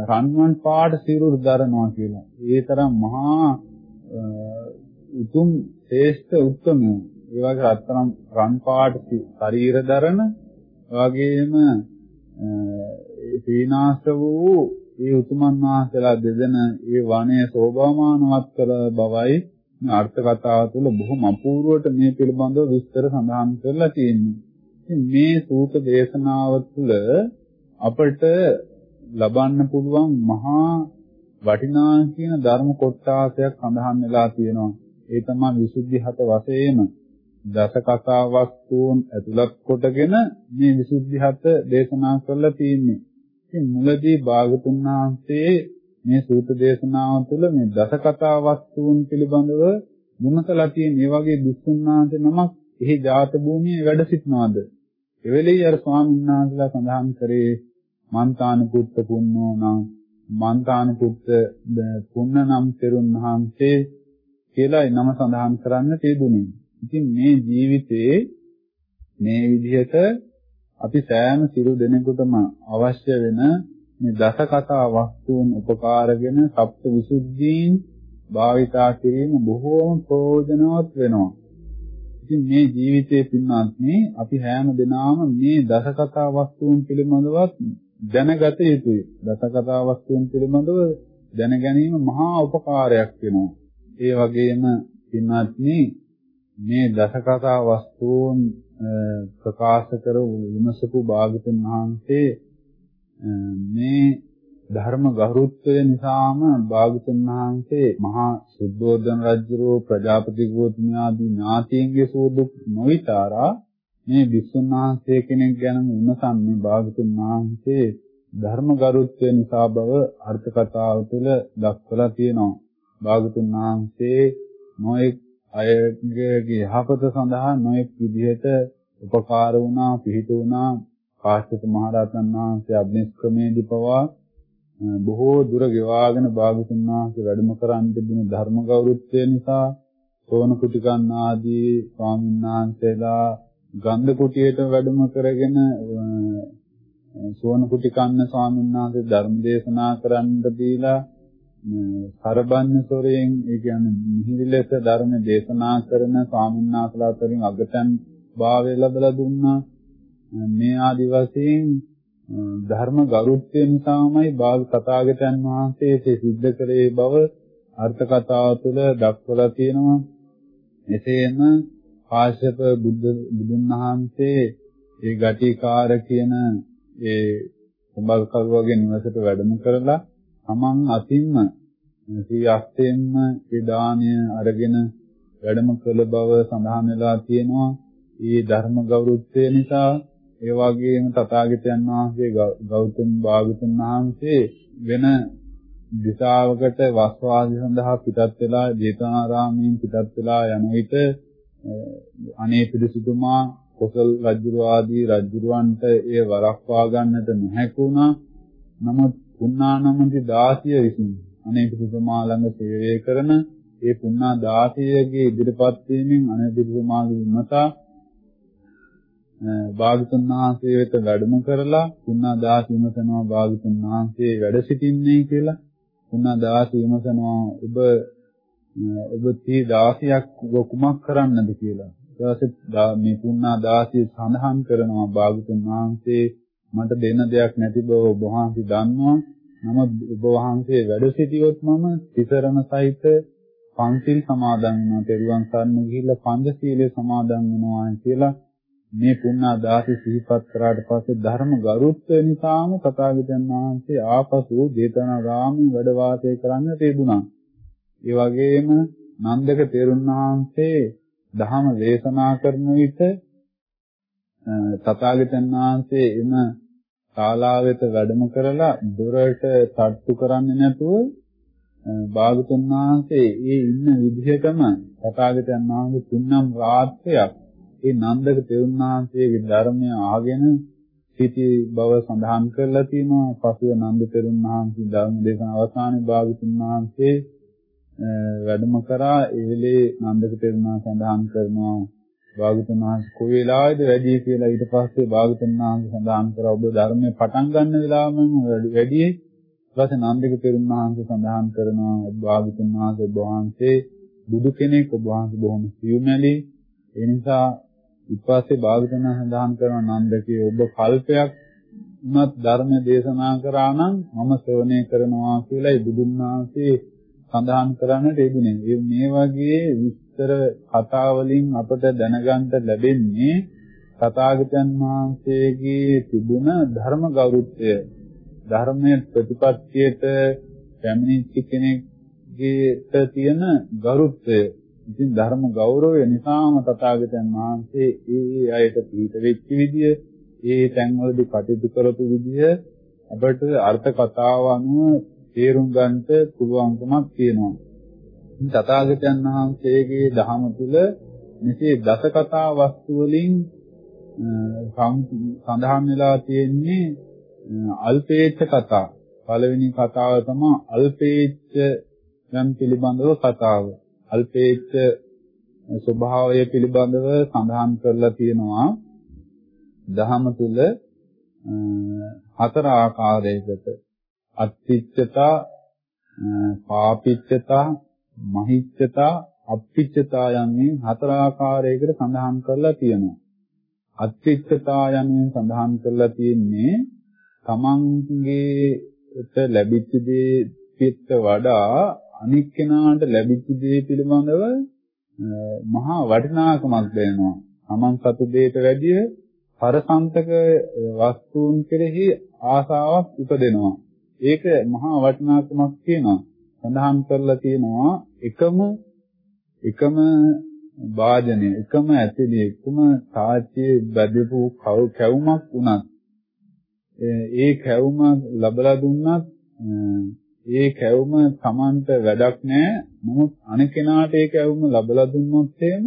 රන්වන් පාට සිරුරු දරනවා කියලා. ඒ තරම් මහා උතුම් ශ්‍රේෂ්ඨ උත්මයෝ. ඒ වගේ රත්තරන් රන් පාට ශරීර දරන වගේම සීනාස්ත වූ ඒ උතුමන් වහන්සේලා දෙදෙන ඒ වනය සෝභාමානවත් කළ බවයි අර්ථ කතාව තුළ බොහොම අපූර්වට මේ පිළිබඳව විස්තර සඳහන් කරලා තියෙනවා. ඉතින් මේ සූත දේශනාව තුළ අපට ලබන්න පුළුවන් මහා වටිනා කියන ධර්ම කොටාසයක් සඳහන් වෙලා තියෙනවා. ඒ තමයි විසුද්ධි හත වශයෙන්ම දස කතා වස්තුන් ඇතුළත් කොටගෙන මේ විසුද්ධි හත දේශනා කරලා තියෙන්නේ. ඉතින් මුලදී භාගතුන් වහන්සේ මේ සූත්‍ර දේශනාව තුළ මේ දස කතා වස්තුන් පිළිබඳව මුනසලා තියෙන මේ වගේ දුස්සුන්නාන්සේ නමක් එහි ජාත භූමියේ වැඩ සිටනවාද? එවෙලෙයි අර ස්වාමීන් වහන්සේලා සඳහන් කරේ මන්තාන පුත්ත පුන්නෝ නම් මන්තාන පුත්ත පුන්න නම් තෙරුන් වහන්සේ කියලා නම සඳහන් කරන්න තියදුනේ. ඉතින් මේ ජීවිතේ මේ විදිහට අපි සෑම සිරු දෙනෙකුටම අවශ්‍ය වෙන මේ දස කතා වස්තුන් උපකාරගෙන සප්ත විසුද්ධීන් භාවිතා කිරීම බොහෝම ප්‍රයෝජනවත් වෙනවා. ඉතින් මේ ජීවිතයේ පින්වත්නි අපි හැම දිනම මේ දසකතා වස්තුන් පිළිබඳවත් දැනගත යුතුයි. දසකතා වස්තුන් පිළිබඳව දැන ගැනීම මහා උපකාරයක් වෙනවා. ඒ වගේම පින්වත්නි මේ දසකතා වස්තුන් ප්‍රකාශ කර විමසපු භාගතුන් වහන්සේ මේ ධර්ම ගරුත්වය නිසාම භාගතුන් වහන්සේ මහා සුද්ධෝදන රජුරෝ ප්‍රජාපති ගෝතමී ආදී ඥාතීන්ගේ සෝදුක් නොවිතරා මේ විසුණු වහන්සේ කෙනෙක් ගැන විමසන්නේ භාගතුන් වහන්සේ ධර්ම ගරුත්වය නිසා බව අර්ථ කතාව තුළ දක්වලා තියෙනවා. භාගතුන් වහන්සේ නොඑක් අයගේ යහපත සඳහා නොඑක් විදිහට උපකාර වුණා, පිහිට වුණා. කාශ්‍යප මහ රහතන් වහන්සේ අභිනිෂ්ක්‍රමේදී පවා බොහෝ දුර ගෙවාගෙන භාගතුන් වහන්සේ වැඩම කරන්න තිබුණ ධර්ම ගෞරවත්වය නිසා සෝන කුටිකන් ආදී ස්වාමීන් වහන්සේලා ගන්ධ කුටියට වැඩම කරගෙන සෝන කුටිකන්න ස්වාමීන් වහන්සේ ධර්ම දේශනා කරන්න දීලා සරබන්න සොරයෙන් ඒ කියන්නේ මිහිරි ලෙස ධර්ම දේශනා කරන ස්වාමීන් වහන්සේලා අතරින් අගතන් භාවය ලැබලා දුන්නා මේ ආදි වශයෙන් ධර්ම ගරුත්වය නිසාමයි බාල කතාගතයන් වහන්සේ ඒ සිද්ධ කරේ බව අර්ථ කතාව තුළ දක්වලා තියෙනවා. එසේම කාශ්‍යප බුද්ධ බුදුන් වහන්සේ ඒ ගටිකාර කියන ඒ කුඹල්කරුවගේ නිවසට වැඩම කරලා තමන් අතින්ම සී අස්තෙන්ම ඒ දාණය අරගෙන වැඩම කළ බව සඳහන් වෙලා තියෙනවා. මේ ධර්ම ගෞරවත්වය නිසා ඒ වගේම තථාගතයන් වහන්සේ ගෞතම භාගතුන් වහන්සේ වෙන දිශාවකට වස්වාදී සඳහා පිටත් වෙලා ජේතවනාරාමයෙන් පිටත් වෙලා යන විට අනේ පිරිසුදුමා කොසල් රජුර ආදී රජුරවන්ට ඒ වරක්වා ගන්නට නොහැකුණා. නමුත් පුණානමති දාසිය විසින් අනේ පිරිසුදුමා ළඟ සේවය කරන ඒ පුණා දාසියගේ ඉදිරිපත් වීමෙන් අනේ පිරිසුදුමාගේ විමසා භාගතුන් වහන්සේ වෙත වැඩම කරලා පුණා දාස විමසනවා භාගතුන් වහන්සේ වැඩ සිටින්නේ කියලා පුණා දාස විමසනවා ඔබ ඔබ තී 16ක් කුමක් කරන්නද කියලා ඊට පස්සේ මේ පුණා දාසිය සඳහන් කරනවා භාගතුන් වහන්සේ මට දෙන්න දෙයක් නැති බව ඔබ වහන්සේ දන්නවා නමුත් ඔබ වහන්සේ වැඩ සිටියොත් මම තිසරණ සහිත පන්සිල් සමාදන් වෙනවා. පෙරුවන් සරණ ගිහිල්ලා පංචශීලයේ සමාදන් වෙනවා කියලා මේ පුණ්‍යා දාසි සිහිපත් කරාට පස්සේ ධර්ම ගරුත්වය නිසාම තථාගතයන් වහන්සේ ආපසු ජේතවනාරාමයේ වැඩ වාසය කරන්න තිබුණා. ඒ වගේම නන්දක තෙරුන් වහන්සේ ධහම දේශනා කරන විට තථාගතයන් වහන්සේ එම ශාලාවෙත වැඩම කරලා දොරට තට්ටු කරන්නේ නැතුව භාගතුන් වහන්සේ ඒ ඉන්න විදිහටම තථාගතයන් වහන්සේ තුන්නම් රාත්‍රියක් ඒ නන්දක තෙරුණාංශයේ ධර්මය ආගෙන සිටි බව සඳහන් කරලා තියෙනවා. පසුව නන්ද තෙරුණාංශී ධර්ම දේශන අවසානයේ භාගතුන් වහන්සේ වැඩම කරා ඒ වෙලේ නන්දක තෙරුණා සඳහන් කරනවා භාගතුන් වහන්සේ කොයි වෙලාවේද වැඩි කියලා ඊට පස්සේ භාගතුන් වහන්සේ සඳහන් කරා ඔබ ධර්මයේ පටන් ගන්න වෙලාවෙම වැඩි ඊපස්සේ නන්දික තෙරුන් වහන්සේ සඳහන් කරනවා භාගතුන් වහන්සේ වහන්සේ බුදු කෙනෙක් ඔබ වහන්සේ බොහොම සියුමැලි. ඒ නිසා ඊපස්සේ භාගතුන් සඳහන් කරන නන්දකේ ඔබ කල්පයක් උනත් ධර්ම දේශනා කරා නම් මම ශ්‍රවණය කරනවා කියලායි බුදුන් වහන්සේ සඳහන් කරන්නට ලැබුණේ. මේ වගේ විස්තර කතා වලින් අපට දැනගන්න ලැබෙන්නේ තථාගතයන් වහන්සේගේ තිබුණ ධර්ම ගෞරවය ධර්මයේ ප්‍රතිපත්තියට පැමිණිච්ච කෙනෙක්ගේ තියෙන ගෞරවය ඉතින් ධර්ම ගෞරවය නිසාම තථාගතයන් වහන්සේ ඒ ඒ අයට පිට වෙච්ච විදිය, ඒ තැන්වලදී කටයුතු කරපු විදිය අපට අර්ථ කතාව අනුව තේරුම් ගන්නට පුළුවන්කමක් තියෙනවා. තථාගතයන් වහන්සේගේ දහම තුළ මෙසේ දස කතා වස්තු වලින් සඳහන් වෙලා තියෙන්නේ අල්පේච්ඡ කතා. පළවෙනි කතාව තමයි අල්පේච්ඡ යම් පිළිබඳව කතාව. අල්පේච්ඡ ස්වභාවය පිළිබඳව සඳහන් කරලා තියෙනවා දහම තුල හතර ආකාරයකට අත්තිච්ඡතා පාපිච්ඡතා මහිච්ඡතා අප්පිච්චතා යන්නේ හතර ආකාරයකට සඳහන් කරලා තියෙනවා. අත්‍ත්‍යතා යන්නේ සඳහන් කරලා තියෙන්නේ තමන්ගේට ලැබිච්ච දේ පිට වඩා අනික් කෙනාට ලැබිච්ච දේ පිළිබඳව මහා වටිනාකමක් දැනෙනවා. තමන් සතු දෙයට වැඩිය පරසන්තක වස්තුන් කෙරෙහි ආසාවක් උපදිනවා. ඒක මහා වටිනාකමක් කියනවා. සඳහන් කරලා තියෙනවා එකම එකම වාදනය එකම ඇතිලි එකම තාච්චියේ බැදපු කැවුමක් වුණත් ඒ කැවුම ලබලා දුන්නත් ඒ කැවුම Tamanට වැඩක් නැහැ නමුත් අනිකෙනාට ඒ කැවුම ලබලා දුන්නොත් එහෙම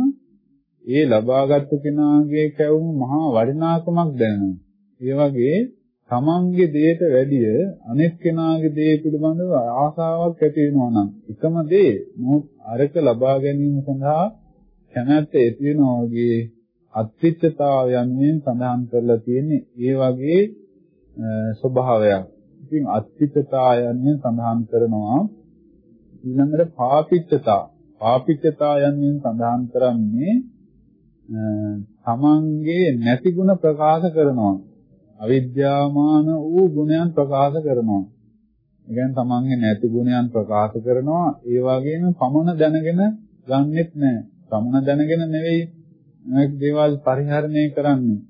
ඒ ලබාගත් කෙනාගේ කැවුම මහා වටිනාකමක් දැනෙනවා ඒ වගේ තමන්ගේ දෙයට වැඩිය අනෙක් කෙනාගේ දේ පිළිබඳව ආසාවක් ඇති වෙනවා නම් එකම දේ මොහොත් අරක ලබා ගැනීම සඳහා කැමැත්ත ඇති වෙනවා වගේ අත්‍ත්‍යතාවයන්ෙන් සඳහන් කරලා තියෙන්නේ ඒ වගේ ස්වභාවයක්. ඉතින් අත්‍ත්‍යතාවයන්ෙන් සඳහන් කරනවා ඊළඟට පාපිච්චතා. පාපිච්චතාවයන්ෙන් සඳහන් කරන්නේ තමන්ගේ නැති ಗುಣ ප්‍රකාශ කරනවා. අවිද්‍යාමාන වූ ගුණයන් ප්‍රකාශ කරනවා. ඒ කියන්නේ තමන්ගේ නැති ගුණයන් ප්‍රකාශ කරනවා. ඒ වගේම පමණ දැනගෙන ගන්නෙත් නැහැ. පමණ දැනගෙන නෙවෙයි මේක දේවල් පරිහරණය කරන්නේ.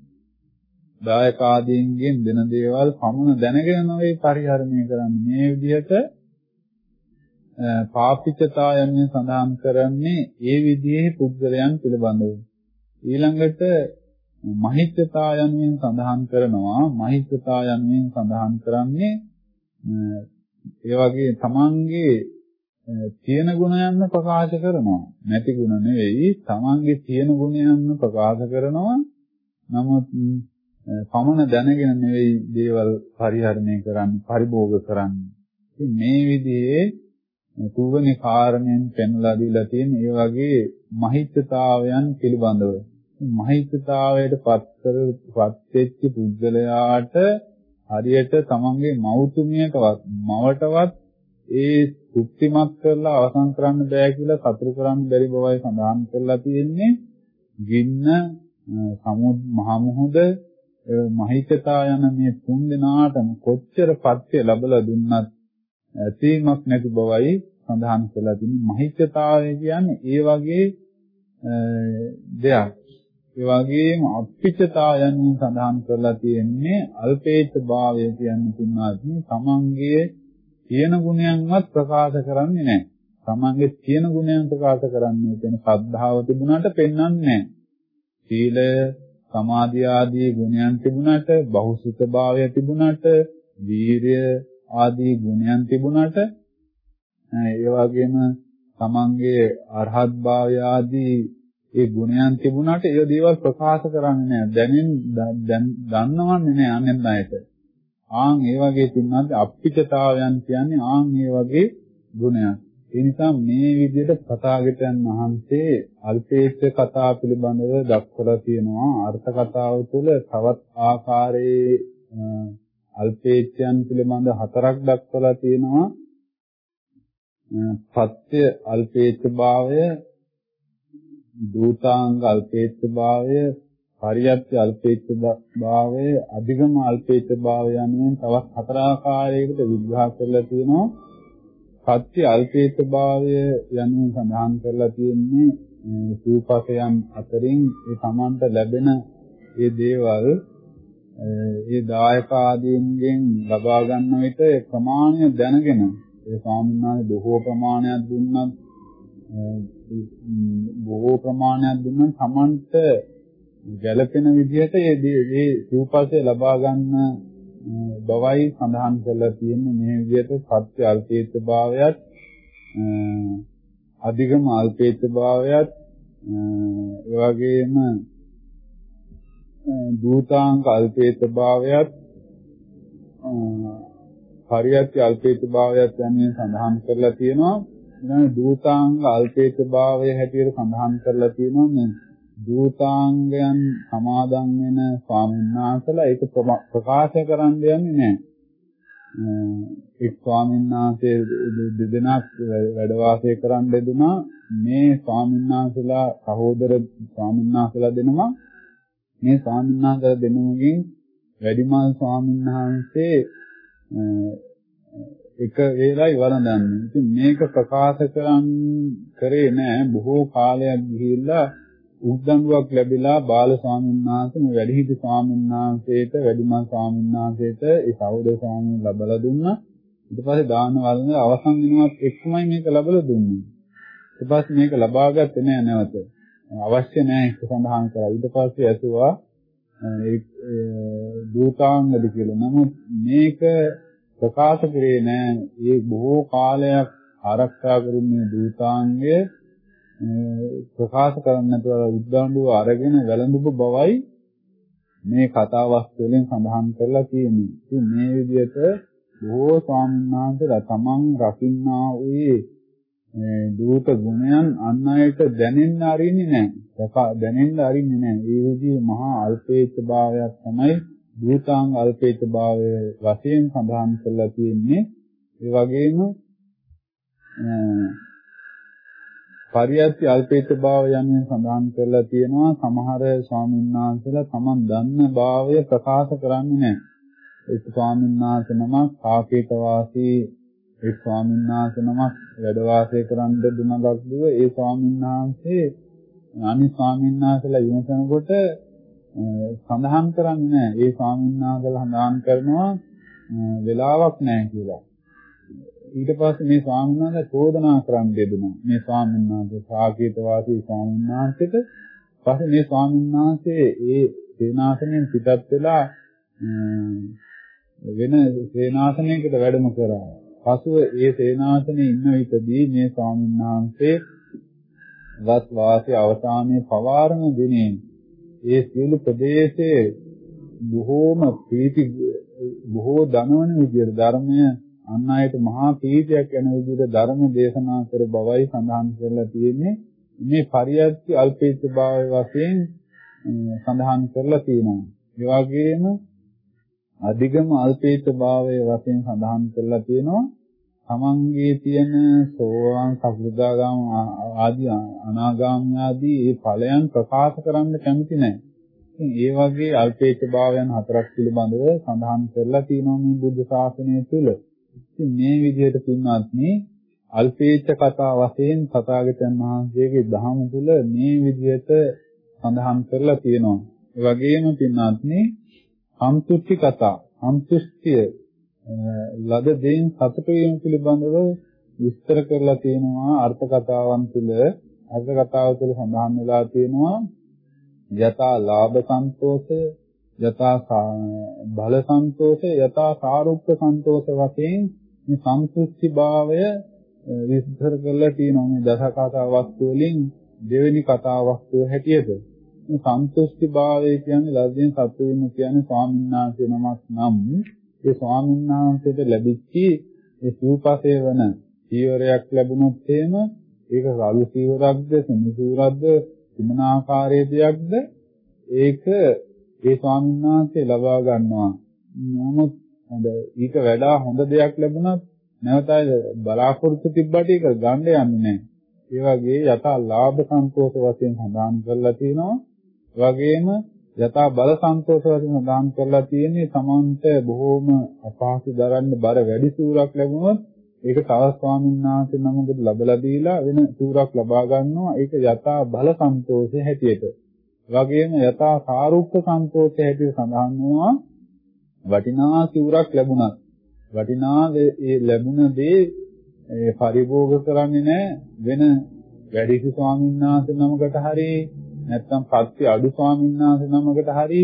දායක ආදීන්ගෙන් දෙන දේවල් පමණ දැනගෙන නෙවෙයි පරිහරණය කරන්නේ. මේ විදිහට පාපිච්චතාවයන් සඳහන් කරන්නේ ඒ විදිහේ පුද්ගලයන් පිළිබඳව. ඊළඟට මහිත්‍යතා යනුවෙන් සඳහන් කරනවා මහිත්‍යතා යනුවෙන් සඳහන් කරන්නේ ඒ වගේ තමන්ගේ තියෙන ගුණයන්ම ප්‍රකාශ කරනවා. නැති ගුණ නෙවෙයි තමන්ගේ තියෙන ගුණයන්ම ප්‍රකාශ කරනවා. නමුත් පමණ දැනගෙන නෙවෙයි දේවල් පරිහරණය කරන්නේ පරිභෝග කරන්නේ මේ විදිහේ තුන්වෙනි කාරණයෙන් පෙන්ලා දීලා තියෙන ඒ වගේ මහිත්‍යතාවයන් පිළිබඳව. මහිතතාවයට පත් කරපත් වෙච්ච පුද්ගලයාට හරියට තමන්ගේ මෞතුමියටවත් මවටවත් ඒ සුක්තිමත් කරලා අවසන් කරන්න බෑ කියලා සතුරු කරන්න බැරි බවයි සඳහන් කරලා තියෙන්නේ. ගින්න සමුද් මහ මුහුද මහිතතා යන මේ තුන් දෙනාටම කොච්චර පත්‍ය ලැබලා දුන්නත් ඇතීමක් නැති බවයි සඳහන් කරලා තියෙන්නේ. මහිතතාවය කියන්නේ ඒ වගේ දෙයක්. ඒ වගේම අපිච්චතායන් සඳහන් කරලා තියෙන්නේ අල්පේච්ඡ භාවය කියන්නේ තුන්වාදී තමන්ගේ තියෙන ගුණයන්වත් ප්‍රකාශ කරන්නේ නැහැ. තමන්ගේ තියෙන ගුණයන් ප්‍රකාශ කරන්නේ කියන ශ්‍රද්ධාව තිබුණාට පෙන්වන්නේ නැහැ. සීලය, සමාධිය ආදී ගුණයන් තිබුණාට, බහුසුත භාවය තිබුණාට, වීරිය ආදී ගුණයන් තිබුණාට ඒ වගේම තමන්ගේ අරහත් භාවය ආදී ඒ ගුණයන් තිබුණාට ඒ දේවල් ප්‍රකාශ කරන්නේ නැහැ. දැනෙන් දන්නවන්නේ නැහැ අනෙන් අයට. ආන් ඒ වගේ තුනත් අප්පිචතාවයන් කියන්නේ ආන් ඒ වගේ ගුණයක්. ඒ නිසා මේ විදිහට කථාගතයන් වහන්සේ අල්පේච්ඡ කතා පිළිබඳව දක්වලා තියෙනවා. අර්ථ කතාව තුළ තවත් ආකාරයේ අල්පේච්ඡයන් පිළිබඳ හතරක් දක්වලා තියෙනවා. පත්‍ය අල්පේච්ඡ භාවය දූතාංග අල්පේච්ඡ භාවය, පරියත්ති අල්පේච්ඡ භාවය, අධිගම අල්පේච්ඡ භාවය යනුවෙන් තවත් හතර ආකාරයකට විග්‍රහ කරලා තියෙනවා. සත්‍ය අල්පේච්ඡ භාවය යනුවෙන් සඳහන් කරලා තියෙන්නේ සූපකයන් අතරින් ඒ Tamanට ලැබෙන ඒ දේවල් ඒ දායක ආදීන්ගෙන් ලබා ගන්න විට ප්‍රමාණය දැනගෙන ඒ ස්වාමීන් වහන්සේ බොහෝ ප්‍රමාණයක් දුන්නත් බොහෝ ප්‍රමාණයක් දුන්නොත් Tamanට ගැළපෙන විදිහට මේ රූපස්ය ලබා ගන්න බවයි සඳහන් කරලා තියෙන්නේ. මේ විදිහට සත්‍ය අල්පේච්ඡ භාවයත් අධිගම අල්පේච්ඡ භාවයත් ඒ වගේම දූතාංක අල්පේච්ඡ භාවයත් හරියත් අල්පේච්ඡ භාවයත් යන්නේ සඳහන් කරලා තියෙනවා. ඊළඟ දූතාංග අල්පේත භාවය හැටියට සඳහන් කරලා තියෙනවා මේ දූතාංගයන් සමාදන් වෙන ස්වාමීන් වහන්සේලා ඒක ප්‍රකාශ කරන්න යන්නේ නැහැ. එක් ස්වාමීන් වහන්සේ දෙදෙනාක් වැඩ වාසය කරන් දෙදුනා මේ ස්වාමීන් වහන්සේලා සහෝදර ස්වාමීන් වහන්සේලා දෙනවා මේ ස්වාමීන් වහන්සේලා දෙනුමකින් වැඩිමල් ස්වාමීන් වහන්සේ එක වේලයි වරඳන්නේ. ඉතින් මේක ප්‍රකාශ කරන් කරේ නෑ බොහෝ කාලයක් ගිහිල්ලා උද්දඬුවක් ලැබිලා බාල ස්වාමීන් වහන්සේ මේ වැඩිහිටි ස්වාමීන් වහන්සේට වැඩිමල් ස්වාමීන් වහන්සේට ඒ සහෝදර ස්වාමීන් ලබලා දුන්නා. ඊට පස්සේ දාන වළඳ අවසන් වෙනවත් එක්කමයි මේක ලබලා දුන්නේ. ඊට පස්සේ මේක ලබා ගත්තේ නෑ නැවත. අවශ්‍ය නෑ ඒක සඳහන් කරා. ඊට පස්සේ ඇසුවා ඒ දූතාංගද කියලා. නමුත් මේක ප්‍රකාශ කරේ නෑ. ඒ බොහෝ කාලයක් ආරක්ෂා කරුනේ දූතාංගය ප්‍රකාශ කරන්න නැතුව උද්දාඬුව අරගෙන වැළඳපු බවයි මේ කතා වස්තු වලින් සඳහන් කරලා තියෙන්නේ. ඉතින් මේ විදිහට බොහෝ ස්වාමීන් වහන්සේලා තමන් රකින්නා වූ දූත ගුණයන් අන් අයට දැනෙන්න අරින්නේ නැහැ. දැනෙන්න අරින්නේ නැහැ. ඒ විදිහේ මහා අල්පේච්ඡ භාවයක් තමයි දූතාංග අල්පේච්ඡ භාවය වශයෙන් සඳහන් කරලා තියෙන්නේ. ඒ වගේම පරියත්ති අල්පේත භාව යන්නේ සඳහන් කරලා තියෙනවා සමහර ස්වාමීන් වහන්සේලා තමන් දන්න භාවය ප්‍රකාශ කරන්නේ නැහැ. ඒ ස්වාමීන් වහන්සේ නමක් කාකේත වාසී ඒ ස්වාමීන් වහන්සේ නමක් වැඩ වාසය කරන් දුනගක් දුව ඒ ස්වාමීන් වහන්සේ අනිත් ස්වාමීන් වහන්සේලා විමසනකොට සඳහන් කරන්නේ නැහැ. ඒ ස්වාමීන් වහන්සේලා සඳහන් කරනවා වෙලාවක් නැහැ කියලා. ඊට පස්සේ මේ ස්වාමීන් වහන්සේ චෝදනා කරන් දෙදුනා. මේ ස්වාමීන් වහන්සේ සාකේත වාසී ස්වාමීන් වහන්සේට පස්සේ මේ ස්වාමීන් වහන්සේ ඒ සේනාසනයෙන් පිටත් වෙලා වෙන සේනාසනයකට වැඩම කරා. පසුව ඒ සේනාසනේ ඉන්න විටදී මේ ස්වාමීන් වහන්සේ වත් වාසී අවසානයේ පවාරණ දිනේ ඒ සියලු ප්‍රදේශයේ බොහෝම ප්‍රීති බොහෝ ධනවන විදියට ධර්මය අන් අයට මහා පීතියක් යන විදිහට ධර්ම දේශනා කර බවයි සඳහන් කරලා තියෙන්නේ මේ පරියත්ති අල්පේච්ඡ භාවය වශයෙන් සඳහන් කරලා තියෙනවා. ඒ වගේම අධිගම අල්පේච්ඡ භාවය වශයෙන් සඳහන් කරලා තියෙනවා. තමන්ගේ තියෙන සෝවාන් සකෘදාගාම ආදී අනාගාමී ආදී ඒ ඵලයන් ප්‍රකාශ කරන්න කැමති නැහැ. ඉතින් ඒ වගේ අල්පේච්ඡ භාවයන් හතරක් පිළිබඳව සඳහන් කරලා තියෙනවා මේ බුද්ධ ශාසනය තුළ. ඉතින් මේ විදිහට පින්වත්නි අල්පේච්ඡ කතා වශයෙන් තථාගතයන් වහන්සේගේ දහම තුළ මේ විදිහට සඳහන් කරලා තියෙනවා. ඒ වගේම පින්වත්නි සම්තුෂ්ටි කතා, සම්තුෂ්ටිය ලද දෙයින් සතුට වීම පිළිබඳව විස්තර කරලා තියෙනවා අර්ථ කතාවන් තුළ. අර්ථ කතාව තුළ සඳහන් වෙලා තියෙනවා යතා ලාභ සන්තෝෂය යතා බල සන්තෝෂය යතා සාරුප්ප සන්තෝෂ වශයෙන් මේ සම්තුෂ්ටි භාවය විස්තර කරලා තියෙනවා මේ දස කතා වස්තු වලින් දෙවෙනි කතා වස්තුව හැටියට. මේ සන්තුෂ්ටි භාවය කියන්නේ ලද්දෙන් සතු වෙන කියන්නේ ස්වාමීන් වහන්සේ නමක් නම් ඒ ස්වාමීන් වහන්සේට ලැබිච්ච ඒ සූපසේ වන චීවරයක් ලැබුණොත් එහෙම ඒක රළු චීවරක්ද සම්සූරක්ද කුමන ආකාරයේ දෙයක්ද ඒක ඒ ස්වාමීන් වහන්සේ ලබා ගන්නවා. නමුත් හොඳ ඊට වඩා හොඳ දෙයක් ලැබුණත් නැවතයි බලාපොරොත්තු තිබ්බට ඒක ගන්න යන්නේ නැහැ. ඒ වගේ යථා ලාභ සන්තෝෂ වශයෙන් සඳහන් කරලා තියෙනවා. වගේම යථා බල සන්තෝෂ වශයෙන් සඳහන් කරලා තියෙන්නේ තමන්ට බොහෝම අපහසු දරන්න බර වැඩි සූරක් ලැබුණොත් ඒක තව ස්වාමීන් වහන්සේ නමකට ලබලා දීලා වෙන සූරක් ලබා ගන්නවා. ඒක යථා බල සන්තෝෂය හැටියට. වගේම යථා සාරුප්ප සන්තෝෂය හැටියට සඳහන් වෙනවා වටිනා සිවුරක් ලැබුණත් වටිනා ඒ ලැබුණ දේ ඒ පරිභෝග කරන්නේ නැහැ වෙන වැඩිසි ස්වාමීන් වහන්සේ නමකට හරි නැත්නම් පත්‍ය අඩු ස්වාමීන් වහන්සේ නමකට හරි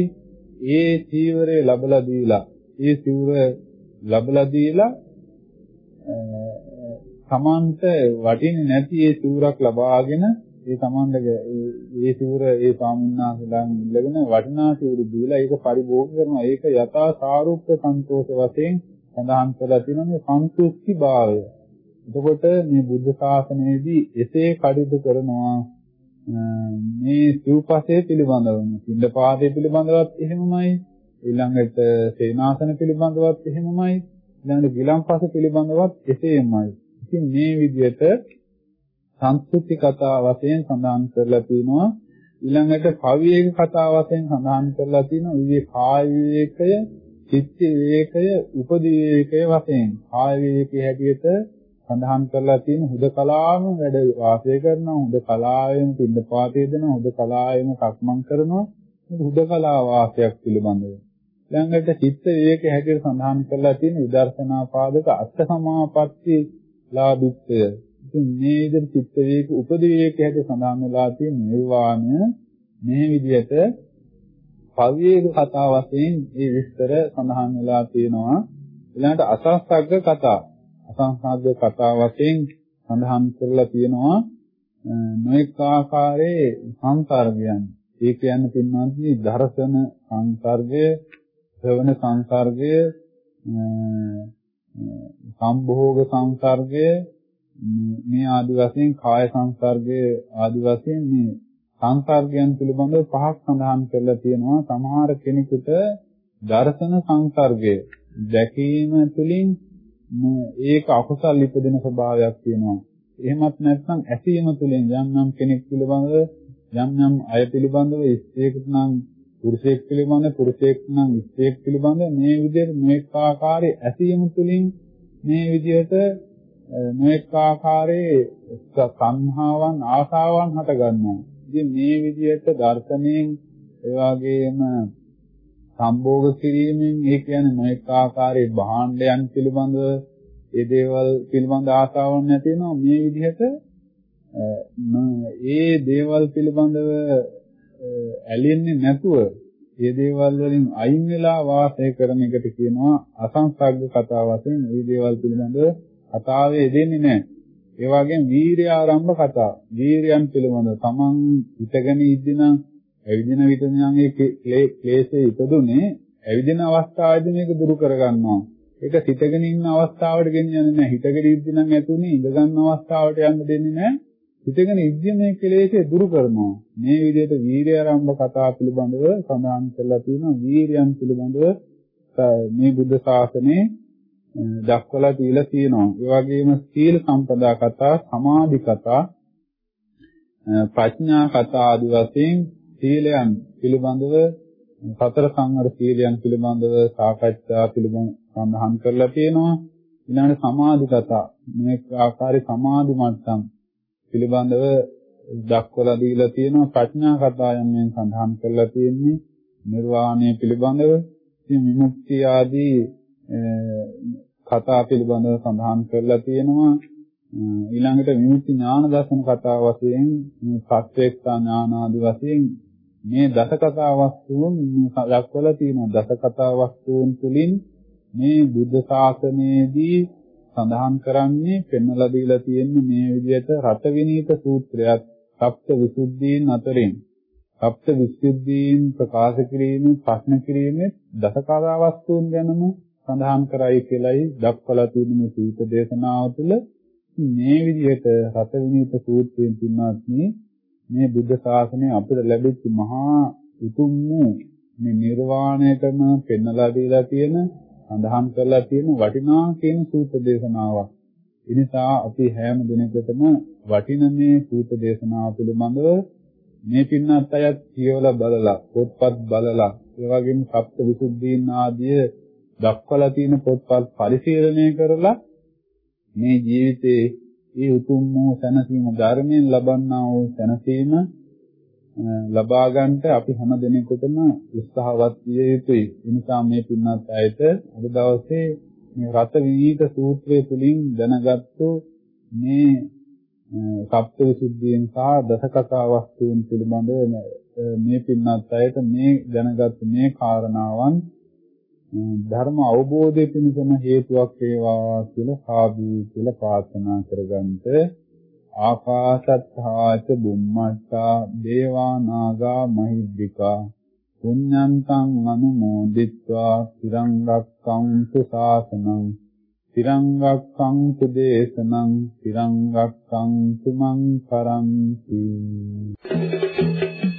ඒ චීවරය ලැබලා දීලා ඒ සිවුර ලැබලා දීලා සමන්ත වටින්නේ නැති ඒ සිවුරක් ලබාගෙන ඒ තමන්ගේ ඒ සිවුර ඒ ස්වාමීනාසලාන් ඉල්ලගෙන වටිනා සිවුරු දීලා ඒක පරිභෝග කරනවා. ඒක යථා සාරුප්ප සන්තෝෂ වශයෙන් සඳහන් කරලා තියෙනවා මේ සන්තුෂ්ටි භාවය. එතකොට මේ බුද්ධ ශාසනයේදී එසේ කටයුතු කරනවා මේ සිව්පසේ පිළිබඳව පිළිපාතේ පිළිබඳවත් එහෙමමයි ඊළඟට සේනාසන පිළිබඳවත් එහෙමමයි ඊළඟට ගිලම්පස පිළිබඳවත් එසේමයි. ඉතින් මේ විදිහට සංස්කෘති කතා වශයෙන් සඳහන් කරලා තිනවා. ඊළඟට කවියක කතා වශයෙන් සඳහන් කරලා තිනවා. විවේ කාය විවේකය, චිත්ත විවේකය, උපදී විවේකය වශයෙන්. කාය විවේකයේ හැටියට සඳහන් කරලා තියෙන හුදකලාම වැඩ වාසය කරනවා හුදකලාවෙම පින්න පාතේ දෙනවා හුදකලාවෙම සක්මන් කරනවා. හුදකලා වාසයක් පිළිබඳව. ළඟට චිත්ත විවේකයේ හැටියට සඳහන් කරලා තියෙන විදර්ශනා පාදක අෂ්ට සමාපatti ලාභිත්වය. ඉතින් මේ විදිහට චිත්ත විවේක උපදී විවේකයේ හැටියට සඳහන් වෙලා තියෙන නිර්වාණය මේ විදිහට පවිවේක කතා වශයෙන් මේ විස්තර සඳහන් වෙලා තියෙනවා. ඊළඟට අසස්සග්ග කතා. අසංසාද්ද කතා වශයෙන් සඳහන් කරලා තියෙනවා නොඑක ආකාරයේ සංසර්ගයන්. ඒ කියන්නේ පින්වත්නි දර්ශන සංසර්ගය, ශ්‍රවණ සංසර්ගය, සම්භෝග සංසර්ගය මේ ආදි වශයෙන් කාය සංසර්ගය ආදි වශයෙන් මේ සංසර්ගයන් පිළිබඳව පහක් සඳහන් කරලා තියෙනවා. සමහර කෙනෙකුට දර්ශන සංසර්ගය දැකීම තුළින් ඒක අකුසල් ඉපදෙන ස්වභාවයක් තියෙනවා. එහෙමත් නැත්නම් ඇසීම තුළින් යම් යම් කෙනෙක් පිළිබඳව යම් යම් අය පිළිබඳව ස්ත්‍රියකට නම් පුරුෂයෙක් පිළිබඳ පුරුෂයෙක් නම් ස්ත්‍රියෙක් පිළිබඳ මේ විදිහට මේක ආකාරයේ ඇසීම තුළින් මේ විදිහට මේක ආකාරයේ සංහාවන් ආසාවන් හට ගන්නවා. ඉතින් මේ විදිහට දර්ශනයෙන් ඒ වගේම සම්භෝග කිරීමෙන් ඒ කියන්නේ නොඑක ආකාරයේ භාණ්ඩයන් පිළිබඳව ඒ දේවල් පිළිබඳ ආසාවක් නැති වෙනවා මේ විදිහට ඒ දේවල් පිළිබඳව ඇලෙන්නේ නැතුව ඒ දේවල් වලින් අයින් වෙලා වාසය කරන එකට කියනවා අසංසග්ග කතා වශයෙන් මේ දේවල් පිළිබඳව කතාවේ දෙන්නේ නැහැ. ඒ වගේම වීර්ය ආරම්භ කතා. වීර්යයන් පිළිබඳව තමන් හිතගෙන ඉද්දිනම් ඇවිදින විට නම් ඒ ක්ලේශය ඉපදුනේ ඇවිදින අවස්ථාවේදී මේක දුරු කරගන්නවා. ඒක සිටගෙන ඉන්න අවස්ථාවට ගෙනියන්නේ නැහැ. හිතගෙන ඉද්දි නම් ඇතුනේ ඉඳ ගන්න අවස්ථාවට යන්න දෙන්නේ නැහැ. හිතගෙන ඉද්දි මේ ක්ලේශය දුරු කරනවා. මේ විදිහට වීර්ය ආරම්භ කතා පිළිබඳව සඳහන් කරලා තියෙනවා. වීර්යයන් පිළිබඳව මේ බුද්ධ ශාසනයේ දක්වලා තියලා තියෙනවා. ඒ වගේම සීල සම්පදා කතා, සමාධි කතා, ප්‍රඥා කතා ආදී වශයෙන් සීලයන් පිළිබඳව සතර සංවර සීලයන් පිළිබඳව සාකච්ඡා පිළිබඳ සඳහන් කරලා තියෙනවා. ඊළඟට සමාධි කතා මේ ආකාරي සමාධි මට්ටම් පිළිබඳව දක්වලා දීලා තියෙනවා. ප්‍රඥා කතායන්ෙන් සඳහන් කරලා තියෙන්නේ නිර්වාණය පිළිබඳව ඉතින් විමුක්තිය ආදී කතා පිළිබඳව සඳහන් කරලා තියෙනවා. ඊළඟට විමුක්ති ඥාන දර්ශන කතා වශයෙන් සත්‍යේක්ෂා ඥාන ආදී වශයෙන් මේ දසකතා වස්තුන් දක්වලා තියෙනවා දසකතා වස්තුන් තුලින් මේ බුද්ධ ශාසනයේදී සඳහන් කරන්නේ පෙන්වලා දීලා තියෙන්නේ මේ විදිහට රත විනීත සූත්‍රයක් සප්ත විසුද්ධීන් අතරින්. සප්ත විසුද්ධීන් ප්‍රකාශ කිරීමේ ප්‍රශ්න කිරීමේ දසකතා වස්තුන් ගැනම සඳහන් කරයි කියලයි දක්වලා තියෙන මේ සූත්‍ර දේශනාව තුළ. මේ විදිහට රත විනීත සූත්‍රයෙන් තුනත්නි මේ බුද්ධ ශාසනය අපිට ලැබිච්ච මහා උතුම් වූ මේ නිර්වාණයටම පෙන්වලා දීලා තියෙන සඳහන් කරලා තියෙන වටිනා කියන සූත්‍ර දේශනාවක්. ඒ නිසා අපි හැම දිනකටම වටින මේ සූත්‍ර දේශනාව පිළිබඳව මේ පින්නත් අයත් කියවලා බලලා පොත්පත් බලලා ඒ වගේම සප්ත විසුද්ධීන් ආදී දක්වලා තියෙන පොත්පත් පරිශීලනය කරලා මේ ජීවිතේ ඒ උතුම් වූ සැනසීම ධර්මයෙන් ලබන්නා වූ සැනසීම ලබා ගන්නට අපි හැම දිනෙකටම උත්සාහවත් විය යුතුයි. ඒ නිසා මේ පින්වත් අයට අද දවසේ මේ රත විනීත සූත්‍රය තුලින් දැනගත්තු මේ සප්තවිසුද්ධියෙන් සහ දසකතා වස්තුන් පිළිබඳව මේ පින්වත් අයට මේ දැනගත් මේ කාරණාවන් ධර්ම අවබෝධය පිණිසම හේතුවක් වේවා කියලා සාදු කියලා ප්‍රාර්ථනා කරගන්නට ආකාශත්ථාච බුම්මත්තා දේවා නාග මහිද්దికා පුඤ්ඤන්තං අනුමෝදිත්වා තිරංගක්ඛං සුසාසනං තිරංගක්ඛං දේශනං තිරංගක්ඛං මං කරන්ති Thank you.